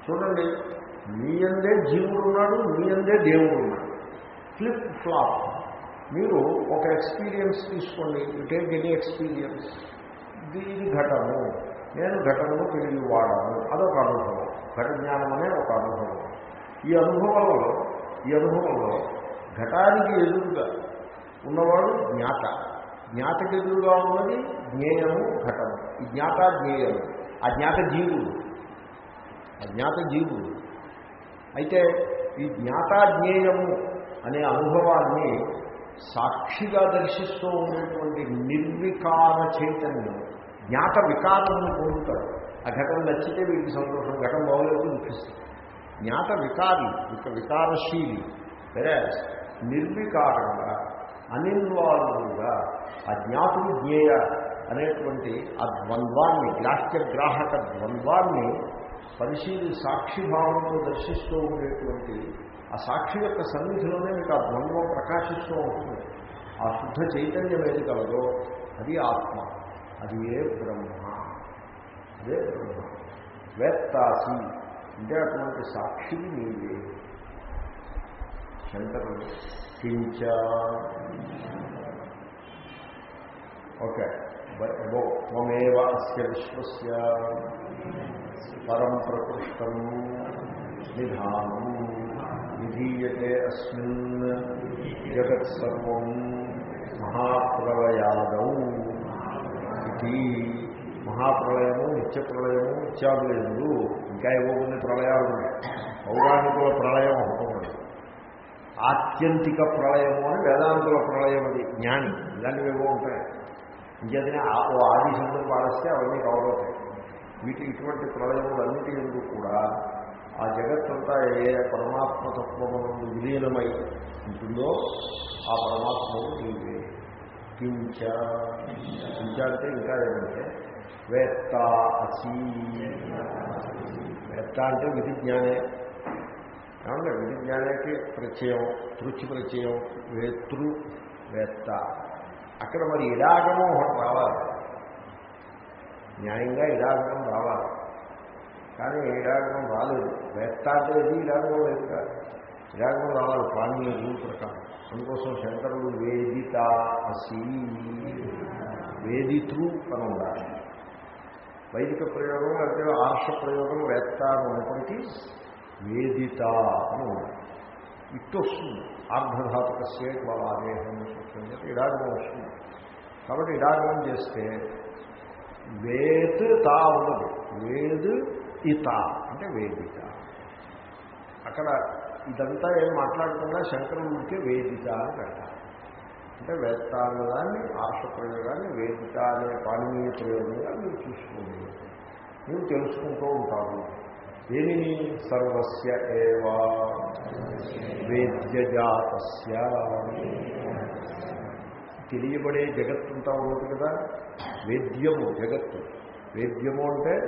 చూడండి మీ అందే జీవుడు ఉన్నాడు మీ అందే దేవుడు ఉన్నాడు ఫ్లిప్ ఫ్లాప్ మీరు ఒక ఎక్స్పీరియన్స్ తీసుకోండి. యూ టేక్ ఎనీ ఎక్స్పీరియన్స్ ఇది ఘటము. నేను ఘటనను తిరిగి వాడాను అదొక అనుభవం. ఘట జ్ఞానం అనే ఒక అనుభవం. ఈ అనుభవంలో ఈ అనుభవంలో ఘటానికి ఎదురుగా ఉన్నవాడు జ్ఞాత. జ్ఞాతకి ఎదురుగా ఉన్నది జ్ఞేయము ఘటము. ఈ జ్ఞాత జ్ఞేయము. ఆ జ్ఞాత జీవుడు. అజ్ఞాత జ్ఞాత జీవుడు. అయితే ఈ జ్ఞాతాజ్ఞేయము అనే అనుభవాన్ని సాక్షిగా దర్శిస్తూ ఉన్నటువంటి నిర్వికార చైతన్యం జ్ఞాత వికారాన్ని పొందుతారు ఆ ఘటన నచ్చితే వీడికి సంతోషం ఘటన బాగోలేదు దుఃఖిస్తుంది. జ్ఞాత వికారి ఇక వికారశీలి నిర్వికారంగా అనిన్వాల్వ్గా ఆ జ్ఞాతుడు జ్ఞేయ అనేటువంటి ఆ ద్వంద్వాన్ని గ్రాహ్యగ్రాహక ద్వంద్వాన్ని పరిశీలి సాక్షిభావంతో దర్శిస్తూ ఉండేటువంటి ఆ సాక్షి యొక్క సన్నిధిలోనే మీకు ఆ ద్వంద్వం ప్రకాశిస్తూ ఉంటుంది. ఆ శుద్ధ చైతన్యం ఏది కలదో అది ఆత్మ అది ఏ బ్రహ్మ అదే బ్రహ్మ. వేత్తాసి అంటే అటువంటి సాక్షిని నీవే శంకరు కించ. ఓకే ఏవో త్వమేవ అస్య విశ్వస్య. పరం ప్రకృష్టం నిధానం విధీయతే అస్మిన్ జగత్సర్వం మహాప్రలయాదౌ ఇది మహాప్రళయము నిత్య ప్రళయము నిత్యాదులేదు ఇంకా ఏవో కొన్ని ప్రళయాలు ఉన్నాయి. పౌరాణికుల ప్రళయం ఒకటి ఆత్యంతిక ప్రళయము అని వేదాంతుల ప్రళయం అది జ్ఞాని ఇలాంటివి ఏవో ఉంటాయి. ఇంకేదైనా ఓ ఆది శబ్దం పాడిస్తే అవన్నీ కవర్ అవుతాయి. వీటి ఇటువంటి ప్రళయములన్నిటి ఎందు కూడా ఆ జగత్తంతా ఏ పరమాత్మ తత్వమునందు విలీనమై ఉంటుందో ఆ పరమాత్మను నీవే. కించ. కించ అంటే ఇంకా ఏమంటే వేత్త అసీ. వేత్త అంటే విధి జ్ఞానే. కాబట్టి విధి జ్ఞానేకి ప్రత్యయం తృచి ప్రత్యయం వేతృ వేత్త. అక్కడ మరి ఇడాగమో ఒకటి రావాలి న్యాయంగా ఇడాగమం రావాలి. కానీ ఇడాగమం రాలేదు. వేస్తాటేది అంటే లేదు కాదు ఇడాగమం రావాలి. పానీయ రూల్ ప్రకారం. అందుకోసం శంకరుడు వేదిత అసి. వేదితృ అని ఉండాలి. వైదిక ప్రయోగం లేకపోతే ఆర్ష ప్రయోగం వేత్త అని ఉన్నప్పటికీ వేదిత అని ఉండాలి. ఇట్టు వస్తుంది. ఆర్ధధాతక సేట్ వాళ్ళ ఆదేశం వస్తుంది ఇడాగమం వస్తుంది. కాబట్టి ఇడాగమం చేస్తే వేత్ తా ఉండదు వేద్ ఇత అంటే వేదిత. అక్కడ ఇదంతా ఏం మాట్లాడుతున్నా శంకరుడికే వేదిత అని పెడతారు. అంటే వేత్తాంగాన్ని ఆశ ఆర్ష ప్రయోగాన్ని వేదిక అనే పాణనీయ ప్రయోగంగా మీరు చూసుకోండి. మీరు తెలుసుకుంటూ ఉంటారు. దేనిని? సర్వస్య ఏవా వేద్యజాతస్య. తెలియబడే జగత్తుంటా ఉన్నది కదా. వేద్యము జగత్తు. వేద్యము అంటే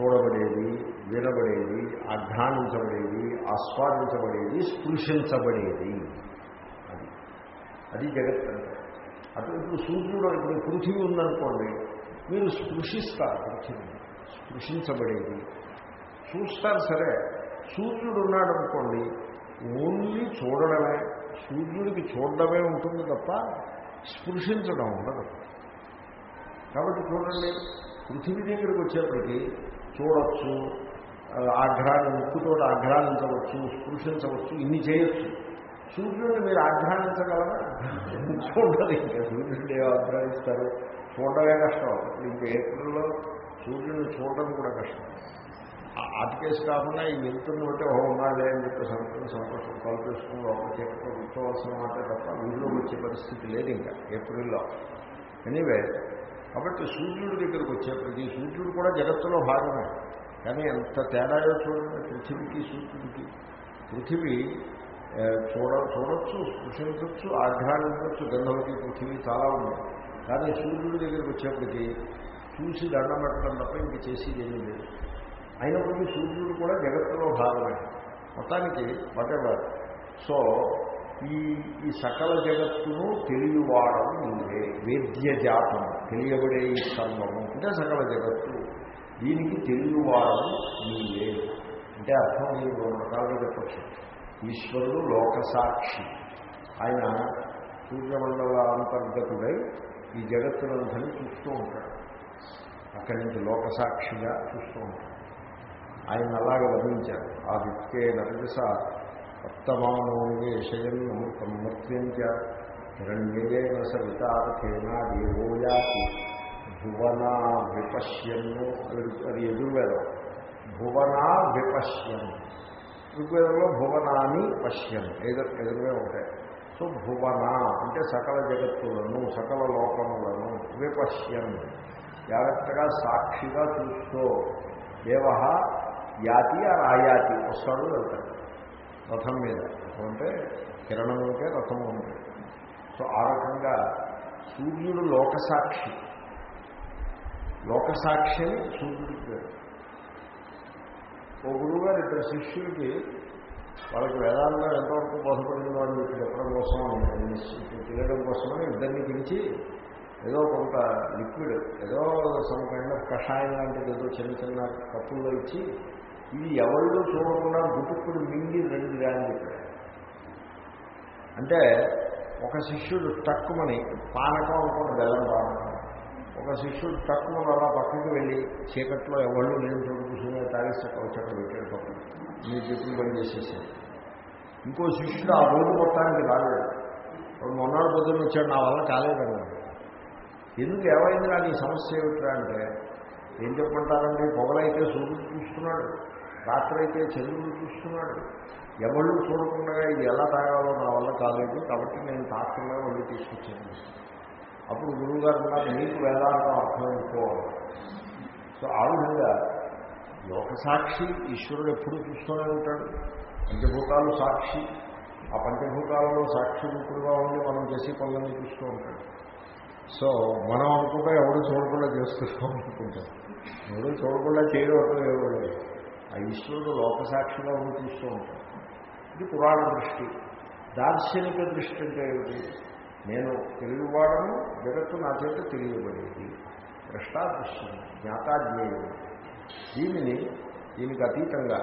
చూడబడేది వినబడేది అఘ్రానించబడేది ఆస్వాదించబడేది స్పృశించబడేది. అది. అది జగత్ అంటే. అటు ఇప్పుడు సూర్యుడు ఇప్పుడు పృథివీ ఉందనుకోండి మీరు స్పృశిస్తారు పృథివీ స్పృశించబడేది. చూస్తారు సరే సూర్యుడు ఉన్నాడు అనుకోండి ఓన్లీ చూడడమే సూర్యుడికి చూడడమే ఉంటుంది తప్ప స్పృశించడం ఉండదు. కాబట్టి చూడండి పృథివీ దగ్గరికి వచ్చేప్పటికి చూడొచ్చు ఆఘ్రాన్ని ముక్కుతో ఆఘ్రానించవచ్చు స్పృశించవచ్చు ఇన్ని చేయొచ్చు. సూర్యుడిని మీరు ఆఘ్రానించగలరా చూడాలి ఇంకా సూర్యుడిని ఏ ఆఘ్రానిస్తారు చూడడమే కష్టం. ఇంకా ఏప్రిల్లో సూర్యుడిని చూడడం కూడా కష్టం. ఆటికేసి కాకుండా ఈ వెళ్తున్న బట్టి ఓ ఉన్నాడే అని చెప్పి సంతోషం సంతోషం కల్పిస్తున్న ఒక చెట్టు కూర్చోవలసిన మాట తప్ప వీధిలోకి వచ్చే పరిస్థితి లేదు ఇంకా ఏప్రిల్లో. ఎనీవే కాబట్టి సూర్యుడి దగ్గరికి వచ్చేప్పటికీ సూర్యుడు కూడా జగత్తులో భాగమే. కానీ ఎంత తేడాయో చూడండి పృథివీకి సూర్యుడికి. పృథివీ చూడ చూడొచ్చు స్పృశించవచ్చు ఆఘ్రానించవచ్చు గంధవతి పృథివీ చాలా ఉంది కానీ సూర్యుడి దగ్గరికి వచ్చేప్పటికీ చూసి దండం పెట్టడం తప్ప ఇంక చేసేది ఏమీ లేదు. అయినప్పటికీ సూర్యుడు కూడా జగత్తులో భాగమే. మొత్తానికి వాటెవర్ సో ఈ ఈ సకల జగత్తును తెలియవాడము నీవే. వేద్య జాతం తెలియబడే ఈ సర్వము. అంటే సకల జగత్తు దీనికి తెలియవాడము నీవే. అంటే అర్థం మీరు రెండు రకాలుగా చెప్పచ్చు. ఈశ్వరుడు లోకసాక్షి. ఆయన సూర్యమండల అంతర్గతుడై ఈ జగత్తులందరినీ చూస్తూ ఉంటాడు. అక్కడి నుంచి లోకసాక్షిగా చూస్తూ ఉంటాడు. ఆయన అలాగే వర్ణించారు ఆ విత్తే నరజస వర్తమానోన్వేషయం అమృతం మత్యంచ హిరణ్యేన సవితార్థేన దేవోయాతి భువనా విపశ్యన్ను అది ఎదుర్వేదం భువనా విపశ్యన్ ఋగ్వేదంలో భువనాన్ని పశ్యన్ ఎదురు ఎదురువే ఉంటాయి సో భువన అంటే సకల జగత్తులను సకల లోకములను విపశ్యన్ జాగ్రత్తగా సాక్షిగా చూస్తూ దేవ యాతి ఆ రాయాతి వస్తాడు వెళ్తాడు రథం మీద. అంటే కిరణం ఉంటే రథము సో ఆ రకంగా సూర్యుడు లోకసాక్షి. లోకసాక్షి అని సూర్యుడికి పేరు. ఓ గురువుగారు ఇద్దరు శిష్యులకి వాళ్ళకి వేదాంతం ఎంతవరకు బోధపడిందో అని చెప్పి చెప్పడం కోసం తెలియడం కోసమని ఇద్దరిని పిలిచి ఏదో కొంత లిక్విడ్ ఏదో సమ్ కైండ్ ఆఫ్ కషాయం లాంటిది ఏదో చిన్న చిన్న కప్పుల్లో ఇచ్చి ఇది ఎవళ్ళు చూడకుండా గుటుక్కుడు మింగి రెండు అని చెప్పాడు అంటే ఒక శిష్యుడు తక్కువని పానకం అనుకున్న బెల్లం పానకం. ఒక శిష్యుడు తక్కువ అలా పక్కకి వెళ్ళి చీకట్లో ఎవళ్ళు నేను చోటు కూర్చుని తాగేసి వచ్చాక పెట్టాడు పక్కన. మీ చెప్పిన పని చేసేసాడు. ఇంకో శిష్యుడు ఆ రోజు మొత్తానికి రాలేదు. వాడు మొన్నాడు పొద్దున్న వచ్చాడు నా వల్ల కాలేదన్నాడు ఎందుకు ఏమైంది నాకు ఈ సమస్య ఏమిట్రా అంటే ఏం చెప్పంటారండి పొగలైతే సూర్యుడు చూస్తున్నాడు. రాత్రి అయితే చంద్రుడు చూస్తున్నాడు. ఎవళ్ళు చూడకుండా ఇది ఎలా తాగాలో నా వల్ల కాలేదు కాబట్టి నేను తాత్రంగా వాళ్ళు తీసుకొచ్చాను. అప్పుడు గురువుగారు నాకు నీకు వేదాంతం అర్థమైపోవాలి సో ఆ విధంగా లోకసాక్షి ఈశ్వరుడు ఎప్పుడు చూస్తూనే ఉంటాడు. పంచభూతాలు సాక్షి. ఆ పంచభూతాలలో సాక్షి రూపుడుగా ఉండి మనం చేసే పనులన్నీ చూస్తూ ఉంటాడు సో మనం అనుకుంటే ఎవడు చూడకుండా చేస్తూ అనుకుంటాం ఎవడు చూడకుండా చేయడం ఎవరు ఆ ఈశ్వరుడు లోకసాక్షిగా ఉండి చూస్తూ ఉంటాడు. ఇది పురాణ దృష్టి. దార్శనిక దృష్టి అంటే ఏమిటి? నేను తెలియవాడను జగత్తు నా చేత తెలియబడేది. ద్రష్టాదృశ్యం జ్ఞాతాజ్ఞేయం దీనిని దీనికి అతీతంగా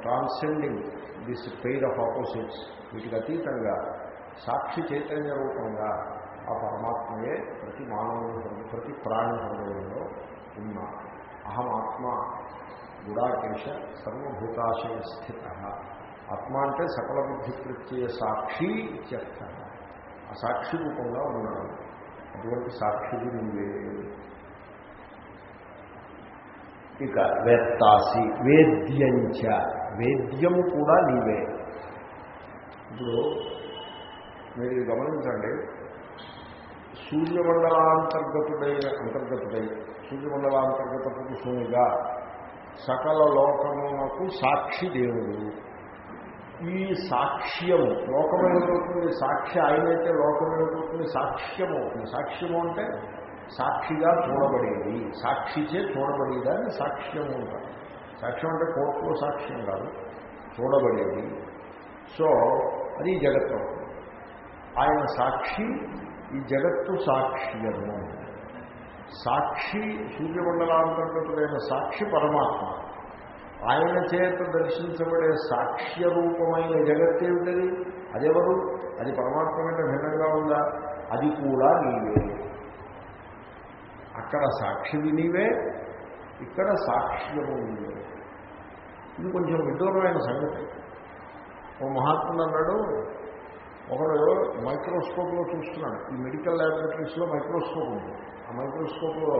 transcending this pair of opposites వీటికి అతీతంగా సాక్షి చైతన్య రూపంగా ఆ పరమాత్మయే ప్రతి మానవుని ప్రతి ప్రాణి హృదయంలో ఉన్న. అహమాత్మ గుడాకేశ సర్వభూతాశయ స్థిత. ఆత్మ అంటే సకల బుద్ధి ప్రత్యయ సాక్షి ఇత్యర్థ. ఆ సాక్షి రూపంగా ఉన్నాడు. అటువంటి సాక్షిది నువ్వే ఇక వేత్తాసి వేద్యంచ వేద్యం కూడా నీవే. ఇప్పుడు మీరు గమనించండి సూర్యమండలాంతర్గతుడైన అంతర్గతుడై సూర్యమండలాంతర్గత పురుషునిగా సకల లోకమునకు సాక్షి దేవుడు. ఈ సాక్ష్యము లోకమైనటువంటి సాక్షి ఆయనైతే లోకమైనటువంటి సాక్ష్యం అవుతుంది సాక్ష్యము అంటే సాక్షిగా చూడబడేది. సాక్షిచే చూడబడేదాన్ని సాక్ష్యము ఉంటారు సాక్ష్యం అంటే కోర్టులో సాక్ష్యం కాదు చూడబడేది. సో అది జగత్తు. ఆయన సాక్షి ఈ జగత్తు సాక్ష్యము. సాక్షి సూర్యమండలాంతర్గతుడైన సాక్షి పరమాత్మ. ఆయన చేత దర్శించబడే సాక్ష్య రూపమైన జగత్ ఏమిటది అదెవరు? అది పరమాత్మ కంటే భిన్నంగా ఉందా? అది కూడా నీవే. అక్కడ సాక్షివి నీవే ఇక్కడ సాక్ష్యము నీవే. ఇది కొంచెం విదూరమైన సంగతి. ఓ మహాత్ముడు అన్నాడు ఒకడు మైక్రోస్కోప్లో చూస్తున్నాడు. ఈ మెడికల్ ల్యాబొరేటరీస్లో మైక్రోస్కోప్ ఉంటుంది ఆ మైక్రోస్కోప్లో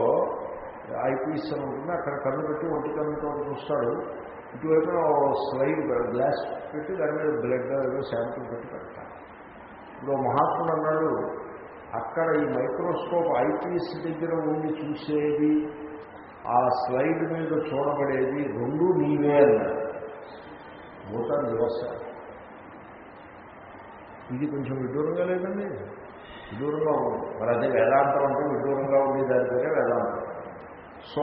ఐపీఎస్ అని ఉంటుంది. అక్కడ కన్ను పెట్టి ఒంటి కన్నుతో చూస్తాడు. ఇటువైపు స్లైడ్ గ్లాస్ పెట్టి దాని మీద బ్లడ్ ఏదో శాంపుల్ పెట్టి పెడతాడు. ఇప్పుడు మహాత్ముడు అన్నాడు అక్కడ ఈ మైక్రోస్కోప్ ఐపీఎస్ దగ్గర ఉండి చూసేది ఆ స్లైడ్ మీద చూడబడేది రెండు నీవే అన్నాడు. భూతాన్ వ్యవస్థ ఇది కొంచెం విడ్డూరంగా లేదండి? విదూరంగా ఉంది మరి అదే వేదాంతం అంటే విదూరంగా ఉంది దాని పేరే వేదాంతం. సో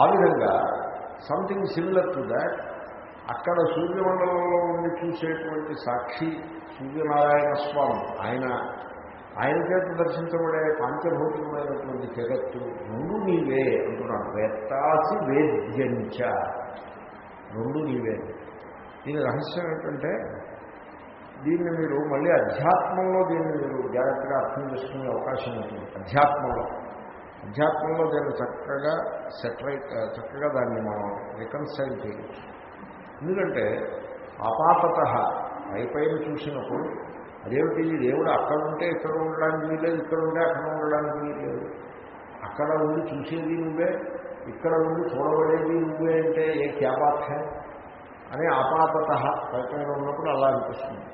ఆ విధంగా సంథింగ్ సిమిలర్ టు దాట్ అక్కడ సూర్యమండలంలో ఉండి చూసేటువంటి సాక్షి సూర్యనారాయణ స్వామి ఆయన ఆయన చేత దర్శించబడే పాంచభౌతికమైనటువంటి జగత్తు రెండు నీవే అంటున్నాడు. వేత్తాసి వేద్యంచ. రెండు నీవే. దీని రహస్యం ఏంటంటే దీన్ని మీరు మళ్ళీ అధ్యాత్మంలో దీన్ని మీరు జాగ్రత్తగా అర్థం చేసుకునే అవకాశం ఉంటుంది. అధ్యాత్మంలో. అధ్యాత్మంలో దీన్ని చక్కగా సెటరైట్ చక్కగా దాన్ని మనం రికన్సైల్ చేయవచ్చు ఎందుకంటే అపాతత పైపైన చూసినప్పుడు అదేమిటి? దేవుడు అక్కడ ఉంటే ఇక్కడ ఉండడానికి వీలేదు ఇక్కడ ఉంటే అక్కడ ఉండడానికి వీలేదు అక్కడ ఉండి చూసేది నువ్వే ఇక్కడ ఉండి చూడబడేది నువ్వే అంటే ఏ క్యాబాత్ హే అని ఆపాతత పైపైన ఉన్నప్పుడు అలా అనిపిస్తుంది.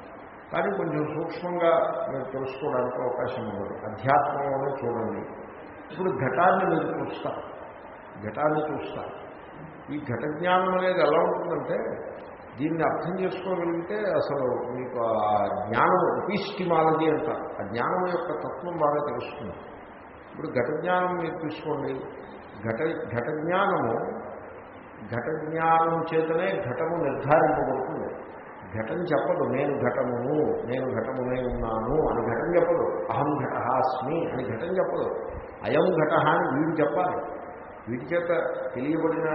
కానీ కొంచెం సూక్ష్మంగా మీరు తెలుసుకోవడానికి అవకాశం ఉండదు. అధ్యాత్మంలోనే చూడండి. ఇప్పుడు ఘటాన్ని మీరు చూస్తారు. ఘటాన్ని చూస్తారు. ఈ ఘట జ్ఞానం అనేది ఎలా ఉంటుందంటే దీన్ని అర్థం చేసుకోగలిగితే అసలు మీకు ఆ జ్ఞానం ఎపిస్టిమాలజీ అంటారు. ఆ జ్ఞానం యొక్క తత్వం బాగా తెలుస్తుంది. ఇప్పుడు ఘట జ్ఞానం మీరు తీసుకోండి ఘట ఘట జ్ఞానము ఘట జ్ఞానం చేతనే ఘటము నిర్ధారింపబడుతుంది. ఘటం చెప్పదు నేను ఘటమును నేను ఘటమునే ఉన్నాను అని ఘటం చెప్పదు. అహం ఘట అస్మి అని ఘటం చెప్పదు. అయం ఘట అని వీడు చెప్పాలి. వీడి చేత తెలియబడిన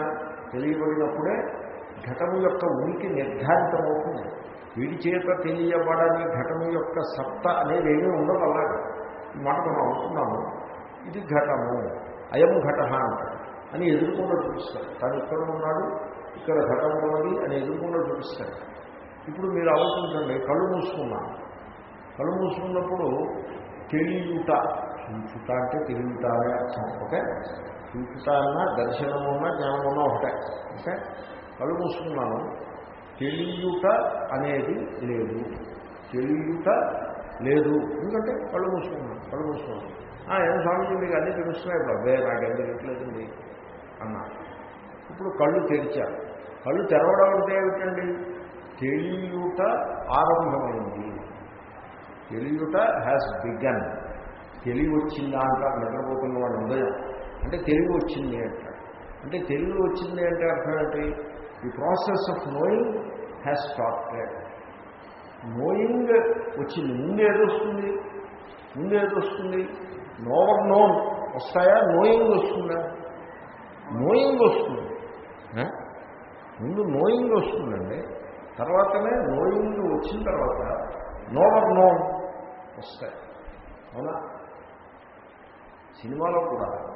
తెలియబడినప్పుడే ఘటము యొక్క ఉనికి నిర్ధారితమవుతుంది. వీడి చేత తెలియబడని ఘటము యొక్క సత్త అనేది ఏమీ ఉండదు అలాగే మాట మనం అనుకున్నాము. ఇది ఘటము. అయం ఘట అని ఎదుర్కొండ చూపిస్తారు. తను ఇక్కడ ఉన్నాడు ఇక్కడ ఘటం ఉన్నది అని ఎదుర్కొండ చూపిస్తాడు ఇప్పుడు మీరు ఆలోచించండి కళ్ళు మూసుకున్నాను కళ్ళు మూసుకున్నప్పుడు తెలియట చూచుట అంటే తెలియట అనే అర్థం ఓకే? చూచుట అన్నా దర్శనం ఉన్నా జ్ఞానం ఉన్నా ఒకటే ఓకే? కళ్ళు మూసుకున్నాను తెలియట అనేది లేదు. తెలియుట లేదు. ఎందుకంటే కళ్ళు మూసుకున్నాను కళ్ళు మూసుకున్నాను. ఏం స్వామిజీ మీకు అన్నీ తెలుస్తున్నాయి ఇప్పుడు అబ్బే నాకేం తెలియట్లేదండి? అన్నా ఇప్పుడు కళ్ళు తెరిచారు. కళ్ళు తెరవడం అంటే ఏమిటండి? తెలియుట ఆరంభమైంది. తెలియుట హ్యాస్ బిగన్ తెలివి వచ్చిందా అంటారు నిద్రపోతున్న వాడు ఉదయం అంటే తెలివి వచ్చింది అంటారు. అంటే తెలివి వచ్చింది అంటే అర్థం ఏంటి? The process of knowing has started knowing వచ్చింది. ముందు ఏదొస్తుంది ముందు ఏదొస్తుంది నోవర్ నోన్ వస్తాయా? నోయింగ్ వస్తుందా? నోయింగ్ వస్తుంది. ముందు నోయింగ్ వస్తుందండి. తర్వాతనే నోయింగ్ వచ్చిన తర్వాత నోవర్ నోన్ వస్తాయి. అవునా? సినిమాలో కూడా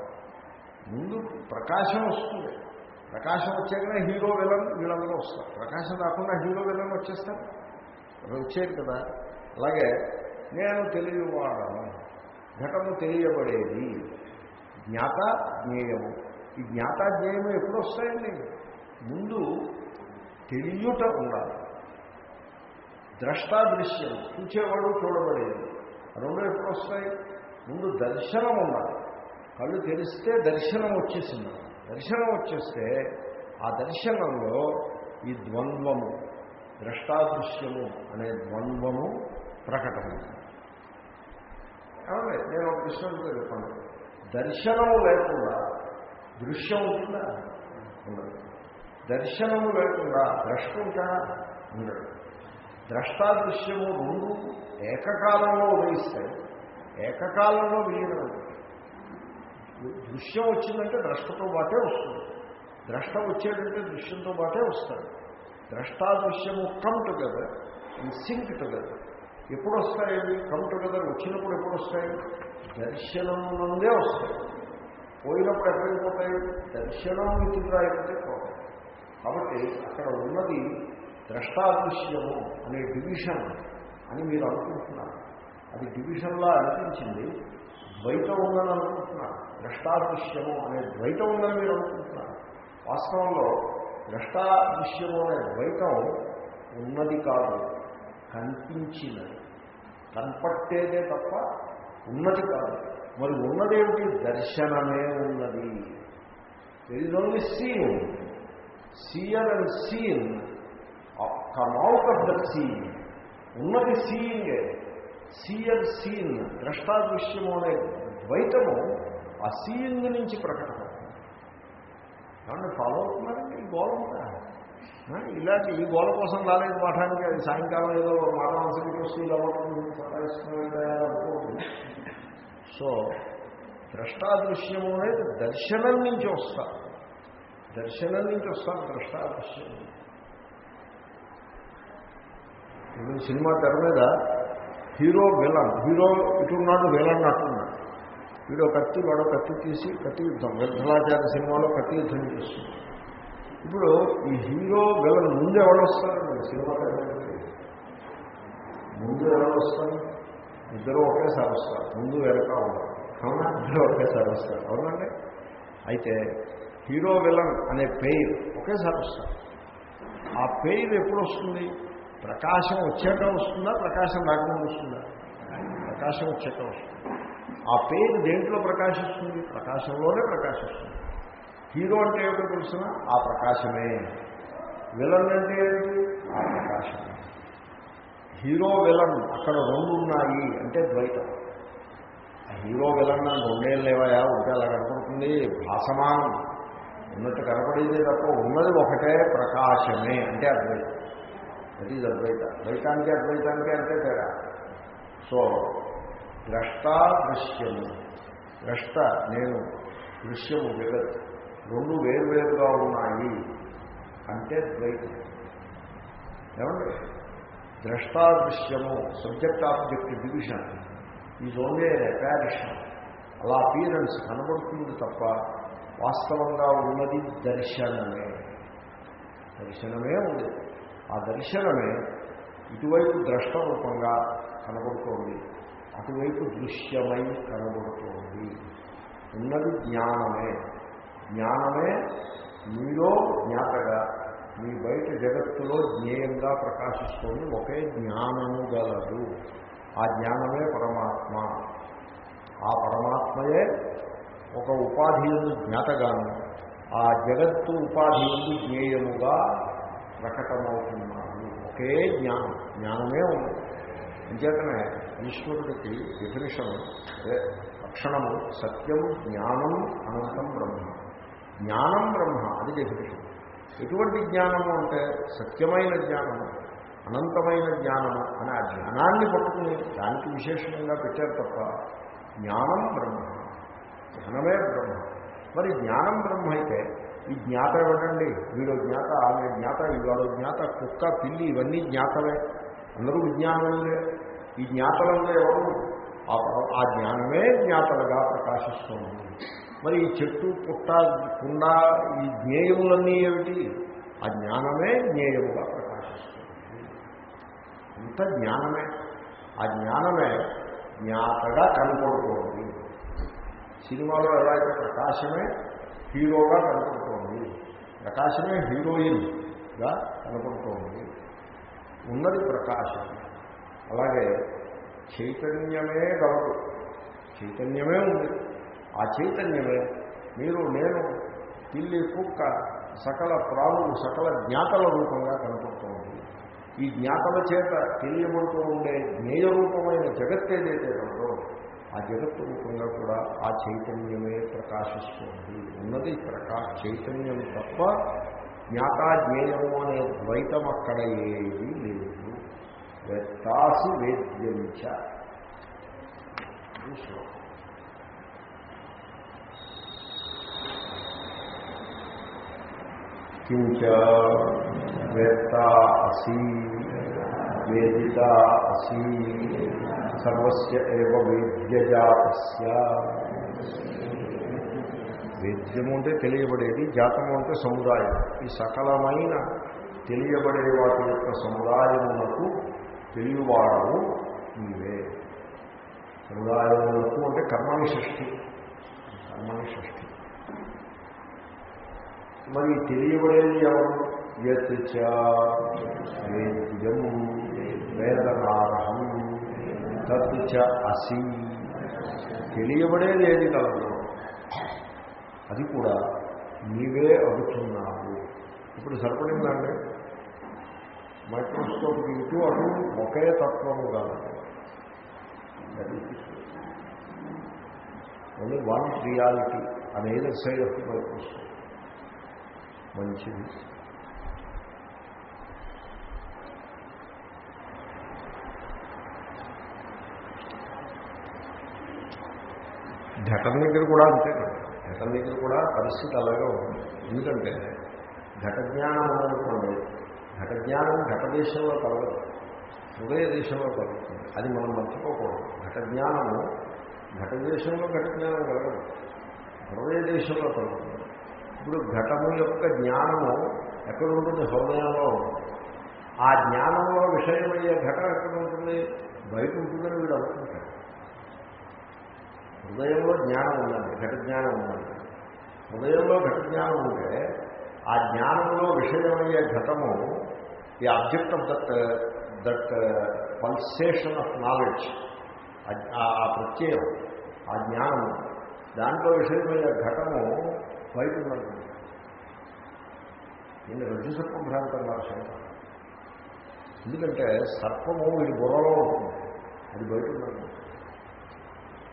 ముందు ప్రకాశం వస్తుంది. ప్రకాశం వచ్చాకనే హీరో విలన్ వీళ్ళందరూ వస్తారు. ప్రకాశం రాకుండా హీరో విలన్ వచ్చేస్తారు. వచ్చేది కదా. అలాగే నేను తెలియవాడను. ఘటము తెలియబడేది. జ్ఞాత జ్ఞేయము ఈ జ్ఞాత జ్ఞేయము ఎప్పుడు వస్తాయండి? ముందు తెలియట ఉండాలి. ద్రష్టాదృశ్యం చూచేవాడు చూడబడేది. రెండు ఎప్పుడు వస్తాయి? ముందు దర్శనం ఉండాలి. కళ్ళు తెరిస్తే దర్శనం వచ్చేసింది. దర్శనం వచ్చేస్తే ఆ దర్శనంలో ఈ ద్వంద్వము ద్రష్టాదృశ్యము అనే ద్వంద్వము ప్రకటమైంది నేను ఒక విషయం చెప్పాను. దర్శనము లేకుండా దృశ్యం ఉంటుందా? ఉండదు. దర్శనము లేకుండా ద్రష్ట ఉంటాడా ఉండడు ద్రష్టాదృశ్యము రెండు ఏకకాలంలో ఉదయిస్తాయి. ఏకకాలంలో విలీనం దృశ్యం వచ్చిందంటే ద్రష్టతో పాటే వస్తుంది. ద్రష్ట వచ్చేటంటే దృశ్యంతో పాటే వస్తాడు ద్రష్టాదృశ్యము come together in sync together ఎప్పుడు వస్తాయి కమ్ టుగెదర్ వచ్చినప్పుడు ఎప్పుడు వస్తాయి దర్శనం నుండే వస్తాయి. పోయినప్పుడు ఎక్కడికి పోతాయి? దర్శనం మిత్రురాయిపోతే పోతాయి. కాబట్టి అక్కడ ఉన్నది ద్రష్టాదృశ్యము అనే డివిజన్ అని మీరు అనుకుంటున్నారు. అది డివిజన్లా అనిపించింది. ద్వైతం ఉందని అనుకుంటున్నారు. ద్రష్టాదృశ్యము అనే ద్వైతం ఉందని మీరు అనుకుంటున్నారు. వాస్తవంలో ద్రష్టాదృశ్యము అనే ద్వైతం ఉన్నది కాదు కనిపించినది. కనపట్టేదే తప్ప ఉన్నది కాదు. మరి ఉన్నదేమిటి? దర్శనమే ఉన్నది. It only seen seer and seen come out of the seen ఉన్నది సీయింగే సీయర్ సీన్ ద్రష్టాదృశ్యము అనే ద్వైతము ఆ సీయింగ్ నుంచి ప్రకటన కాబట్టి ఫాలో అవుతున్నారండి ఈ గోళ ఉందా ఇలాంటి ఈ గోళ కోసం రాలేదు పాఠానికి. అది సాయంకాలం ఏదో మానవాంశకి వస్తూ ఇలా సో ద్రష్టాదృశ్యము అనేది దర్శనం నుంచి వస్తారు దర్శనం నుంచి వస్తారు ద్రష్టాదర్శనం ఇప్పుడు సినిమా తెర మీద హీరో విలన్ హీరో ఇటున్నాడు విలన్ అంటున్నాడు. వీడు కత్తి వాడు కత్తి తీసి కత్తి యుద్ధం విఠలాచార్య సినిమాలో కత్తి యుద్ధం చేస్తుంది ఇప్పుడు ఈ హీరో విలన్ ముందు ఎవరు వస్తారండి సినిమా తెర ముందు ఎవరు వస్తారు? ఇద్దరు ఒకేసారి వస్తారు. ముందు వెనక ఉండరు అవునా ఇద్దరు ఒకేసారి వస్తారు. అవునండి? అయితే హీరో విలన్ అనే పెయిర్ ఒకేసారి వస్తారు ఆ పేరు ఎప్పుడు వస్తుంది? ప్రకాశం వచ్చాక వస్తుందా? ప్రకాశం రాకముందు వస్తుందా? ప్రకాశం వచ్చాక వస్తుంది. ఆ పేరు దేంట్లో ప్రకాశిస్తుంది? ప్రకాశంలోనే ప్రకాశిస్తుంది. హీరో అంటే ఏమిటో తెలిసిన ఆ ప్రకాశమే. విలన్ అంటే ఏంటి ఆ ప్రకాశమే. హీరో విలన్ అక్కడ రెండు ఉన్నాయి అంటే ద్వైతం. ఆ హీరో విలన్ అని రెండేళ్ళు లేవయా? ఉంటే అలా కనపడుతుంది. భాసమానం. ఉన్నట్టు కనపడేదే తప్ప ఉన్నది ఒకటే ప్రకాశమే. అంటే అద్వైతం. దట్ ఈజ్ అద్వైత. ద్వైతానికి అద్వైతానికి అంటే తేడా. సో ద్రష్ట దృశ్యము. ద్రష్ట నేను దృశ్యము జగత్. రెండు వేరువేరుగా ఉన్నాయి అంటే ద్వైతం. ఏమండి? ద్రష్టాదృశ్యము subject object division is only apparition అలా అపీరెన్స్ కనబడుతుంది తప్ప వాస్తవంగా ఉన్నది దర్శనమే. దర్శనమే ఉంది. ఆ దర్శనమే ఇటువైపు ద్రష్ట రూపంగా కనబడుతోంది. అటువైపు దృశ్యమై కనబడుతోంది. ఉన్నది జ్ఞానమే. జ్ఞానమే మీలో జ్ఞాతగా మీ బయట జగత్తులో జ్ఞేయంగా ప్రకాశిస్తోంది. ఒకే జ్ఞానము గలదు. ఆ జ్ఞానమే పరమాత్మ. ఆ పరమాత్మయే ఒక ఉపాధి ఎందు జ్ఞాతగాను ఆ జగత్తు ఉపాధి ఎందు జ్ఞేయముగా ప్రకటమవుతున్నాడు. ఒకే జ్ఞానం జ్ఞానమే ఉంది. అంచేతనే ఈశ్వరుడికి డెఫినేషన్ అదే లక్షణము సత్యం జ్ఞానం అనంతం బ్రహ్మ. జ్ఞానం బ్రహ్మ అది డెఫినేషన్ ఎటువంటి జ్ఞానము అంటే సత్యమైన జ్ఞానము అనంతమైన జ్ఞానము అని ఆ జ్ఞానాన్ని పట్టుకుని దానికి విశేషంగా పెట్టారు తప్ప జ్ఞానం బ్రహ్మ. జ్ఞానమే బ్రహ్మ. మరి జ్ఞానం బ్రహ్మ అయితే ఈ జ్ఞాత ఏమిటండి వీడు జ్ఞాత ఆమె జ్ఞాత ఇవాడు జ్ఞాత కుక్క పిల్లి ఇవన్నీ జ్ఞాతమే. అందరూ విజ్ఞానములే ఈ జ్ఞాతలంలో ఎవరు? ఆ జ్ఞానమే జ్ఞాతలుగా ప్రకాశిస్తుంది. మరి ఈ చెట్టు పుట్ట కుండ ఈ జ్ఞేయములన్నీ ఏమిటి? ఆ జ్ఞానమే జ్ఞేయముగా ప్రకాశిస్తుంది. ఇంత జ్ఞానమే. ఆ జ్ఞానమే జ్ఞాతగా కనపడుతోంది. సినిమాలో ఎలా ప్రకాశమే హీరోగా కనపడుతోంది ప్రకాశమే హీరోయిన్గా కనపడుతోంది ఉన్నది ప్రకాశం. అలాగే చైతన్యమే గలదు చైతన్యమే ఉంది. ఆ చైతన్యమే మీరు నేను పిల్లి కుక్క సకల ప్రాణులు సకల జ్ఞాతల రూపంగా కనపడుతోంది. ఈ జ్ఞాతల చేత తెలియబడుతూ ఉండే జ్ఞేయ రూపమైన జగత్ ఏదైతే కలదో ఆ జగత్తు రూపంగా కూడా ఆ చైతన్యమే ప్రకాశిస్తుంది. ఉన్నది ప్రకాశ చైతన్యం తప్ప జ్ఞాత జ్ఞేయము అనే ద్వైతం అక్కడ ఏది లేదు. వెత్తాసి వేద్యంచ ఇది కించ వేత్త అసి వేదిత అసి సర్వస్య ఏవ వేద్యజాతస్య. వేద్యము అంటే తెలియబడేది జాతము అంటే సముదాయం. ఈ సకలమైన తెలియబడే వాటి యొక్క సముదాయములకు తెలియవాడము నీవే. సముదాయములకు అంటే కర్మని షష్ఠి. కర్మని షష్ఠి. మరి తెలియబడేది ఎవరు? యత్ వేదనార్హం వేద్యం తత్ చ అసి తెలియబడేది ఏది కలదు. అది కూడా నీవే అడుగుతున్నావు. ఇప్పుడు సరిపడిందండి? మైక్రోస్కోప్ ఇటు అటు ఒకే తత్వము కాదు. ఓన్లీ వన్ రియాలిటీ అనేది సైడ్ ఆఫ్ మైక్రోస్కోప్. మంచిది. ఘటన దగ్గర కూడా అంతే. ఘటన దగ్గర కూడా పరిస్థితి అలాగే ఉంటుంది. ఎందుకంటే ఘట జ్ఞానం అనుకోండి ఘట జ్ఞానం ఘట దేశంలో కలగదు. హృదయ దేశంలో కలుగుతుంది. అది మనం మర్చిపోకూడదు. ఘట జ్ఞానము ఘట దేశంలో ఘట జ్ఞానం కలగదు. హృదయ దేశంలో కలుగుతుంది ఇప్పుడు ఘటము యొక్క జ్ఞానము ఎక్కడ ఉంటుంది? హృదయంలో ఆ జ్ఞానంలో విషయమయ్యే ఘటన ఎక్కడ ఉంటుంది? బయట ఉంటుందని వీడు అనుకుంటాడు. హృదయంలో జ్ఞానం ఉందండి ఘట జ్ఞానం ఉందండి హృదయంలో ఘట జ్ఞానం ఉంటే ఆ జ్ఞానంలో విషయమయ్యే ఘటము the object of that that pulsation of knowledge ఆ ప్రత్యయం ఆ జ్ఞానము దాంట్లో విషయమయ్యే ఘటము బయట ఉందంటుంది నేను రజ్జు సర్పం భ్రాంతంగా రాశారు ఎందుకంటే సర్పము వీడి బుర్రలో ఉంటుంది అది బయట ఉందంటుంది